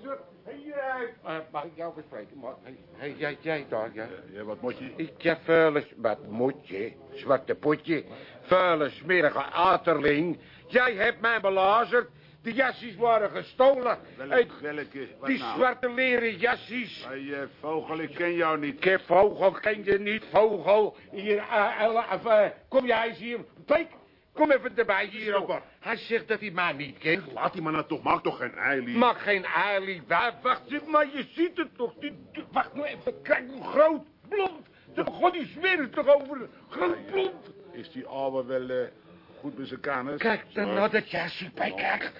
hoor. Hey, jij. Uh, mag ik jou bespreken? Maar, hey, hey, jij, jij daar, ja. Ja, wat moet je? Ik heb vuile... Wat moet je? Zwarte potje. Vuile, smerige aterling. Jij hebt mij belazerd. De jasjes waren gestolen. Welke? Wat die nou? zwarte leren jasjes. Hey, eh, vogel, ik ken jou niet. Ik heb vogel, ken je niet, vogel. Hier, eh, eh, eh, kom jij eens hier. Peek, kom even erbij wat? Hij zegt dat hij mij niet kent. Laat die man nou toch, maak toch geen eilie. Mag geen eilie. Wa- Wacht, zeg maar, je ziet het toch. Die, wacht nou even, kijk hoe groot, blond. De begon die smeren toch over. Groot blond. Is die ouwe wel eh, goed met zijn kanus? Kijk dan nou dat jasje, bij kijk.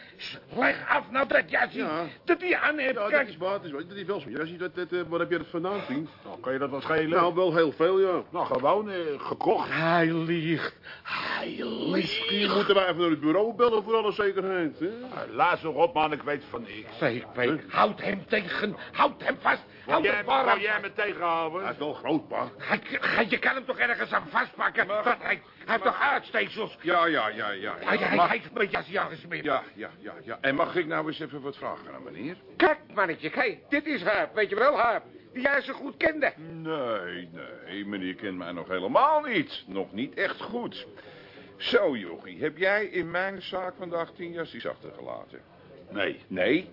Leg af nou dat jasje. Ja. Dat hij aan heeft, Ja, dat kijk. is waar, dat is waar. Dat is wel zo. Ja, zie je dat, dat, eh, wat heb je dat vandaan, vriend? Nou, kan je dat wat schelen? Nou, wel heel veel, ja. Nou, gewoon eh, gekocht. Hij liegt. Hij Misschien liegt. moeten wij even naar het bureau bellen voor alle zekerheid, hè? Uh, laat nog op, man. Ik weet van niks. Fake, fake. Houd hem tegen. Houd hem vast. Houd Jij, jij me tegenhouden? Hij is wel groot. Hij, hij- je kan hem toch ergens aan vastpakken? Dat hij, hij heeft toch uitsteeksels? Ja, ja, ja, ja. Hij, hij, Mag- hij heeft mijn jasje aangesmeerd. Ja, ja, ja, ja. En mag ik nou eens even wat vragen aan meneer? Kijk, mannetje, kijk, dit is haar. Weet je wel, haar. Die jij zo goed kende. Nee, nee, meneer kent mij nog helemaal niet. Nog niet echt goed. Zo, jochie, heb jij in mijn zaak vandaag tien jasjes achtergelaten? Nee. Nee?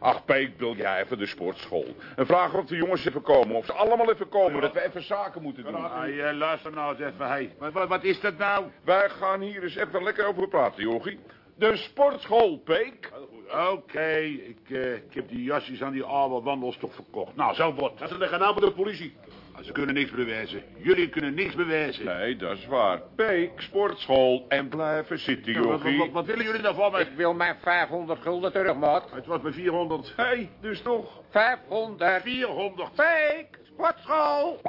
Ach, Peek, wil jij even de sportschool? En vragen of de jongens even komen, of ze allemaal even komen, dat we even zaken moeten doen. Hey, eh, luister nou eens even. Hey. Wat, wat, wat is dat nou? Wij gaan hier eens even lekker over praten, jochie. De sportschool, Peek. Oké, ik, eh, ik heb die jasjes aan die oude wandels toch verkocht. Nou, zo wordt. Dat is de genade van de politie. Ze kunnen niks bewijzen. Jullie kunnen niks bewijzen. Nee, dat is waar. Peek, sportschool en blijven zitten, Ja, wat, wat, jochie. wat, wat willen jullie nou van me? Ik wil mijn 500 gulden terug, maat. Het was met 400. Hé, hey, dus toch? 500. 400. Fake. Sportschool.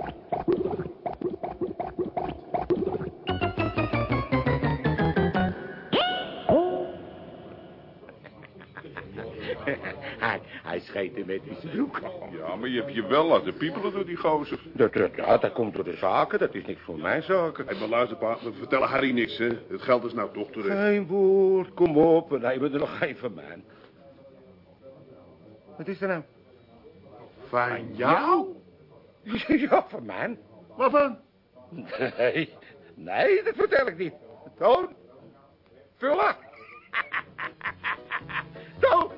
hij, hij scheet hem met in zijn broek. Ja, maar je hebt je wel laten piepelen door die gozer. Dat, dat, ja, dat komt door de zaken. Dat is niks voor mijn zaken. Hey, maar luister, pa. We vertellen Harry niks, hè. Het geld is nou toch terug. Geen woord, kom op. We nemen er nog even, man. Wat is er nou? Van jou? Ja, van mij. Waarvan? Nee, nee, dat vertel ik niet. Toon, vullen. Toon.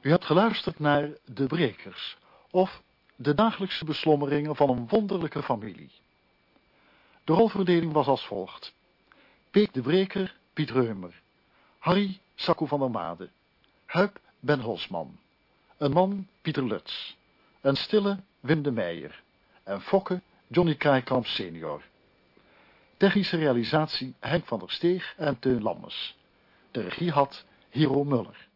U hebt geluisterd naar De Brekers, of de dagelijkse beslommeringen van een wonderlijke familie. De rolverdeling was als volgt. Peek de Breker, Piet Reumer. Harry, Sakko van der Made. Huip Ben Holsman. Een man Pieter Lutz. Een stille Wim de Meijer. En Fokke Johnny Kraaikamp senior. Technische realisatie Henk van der Steeg en Teun Lammers. De regie had Hero Muller.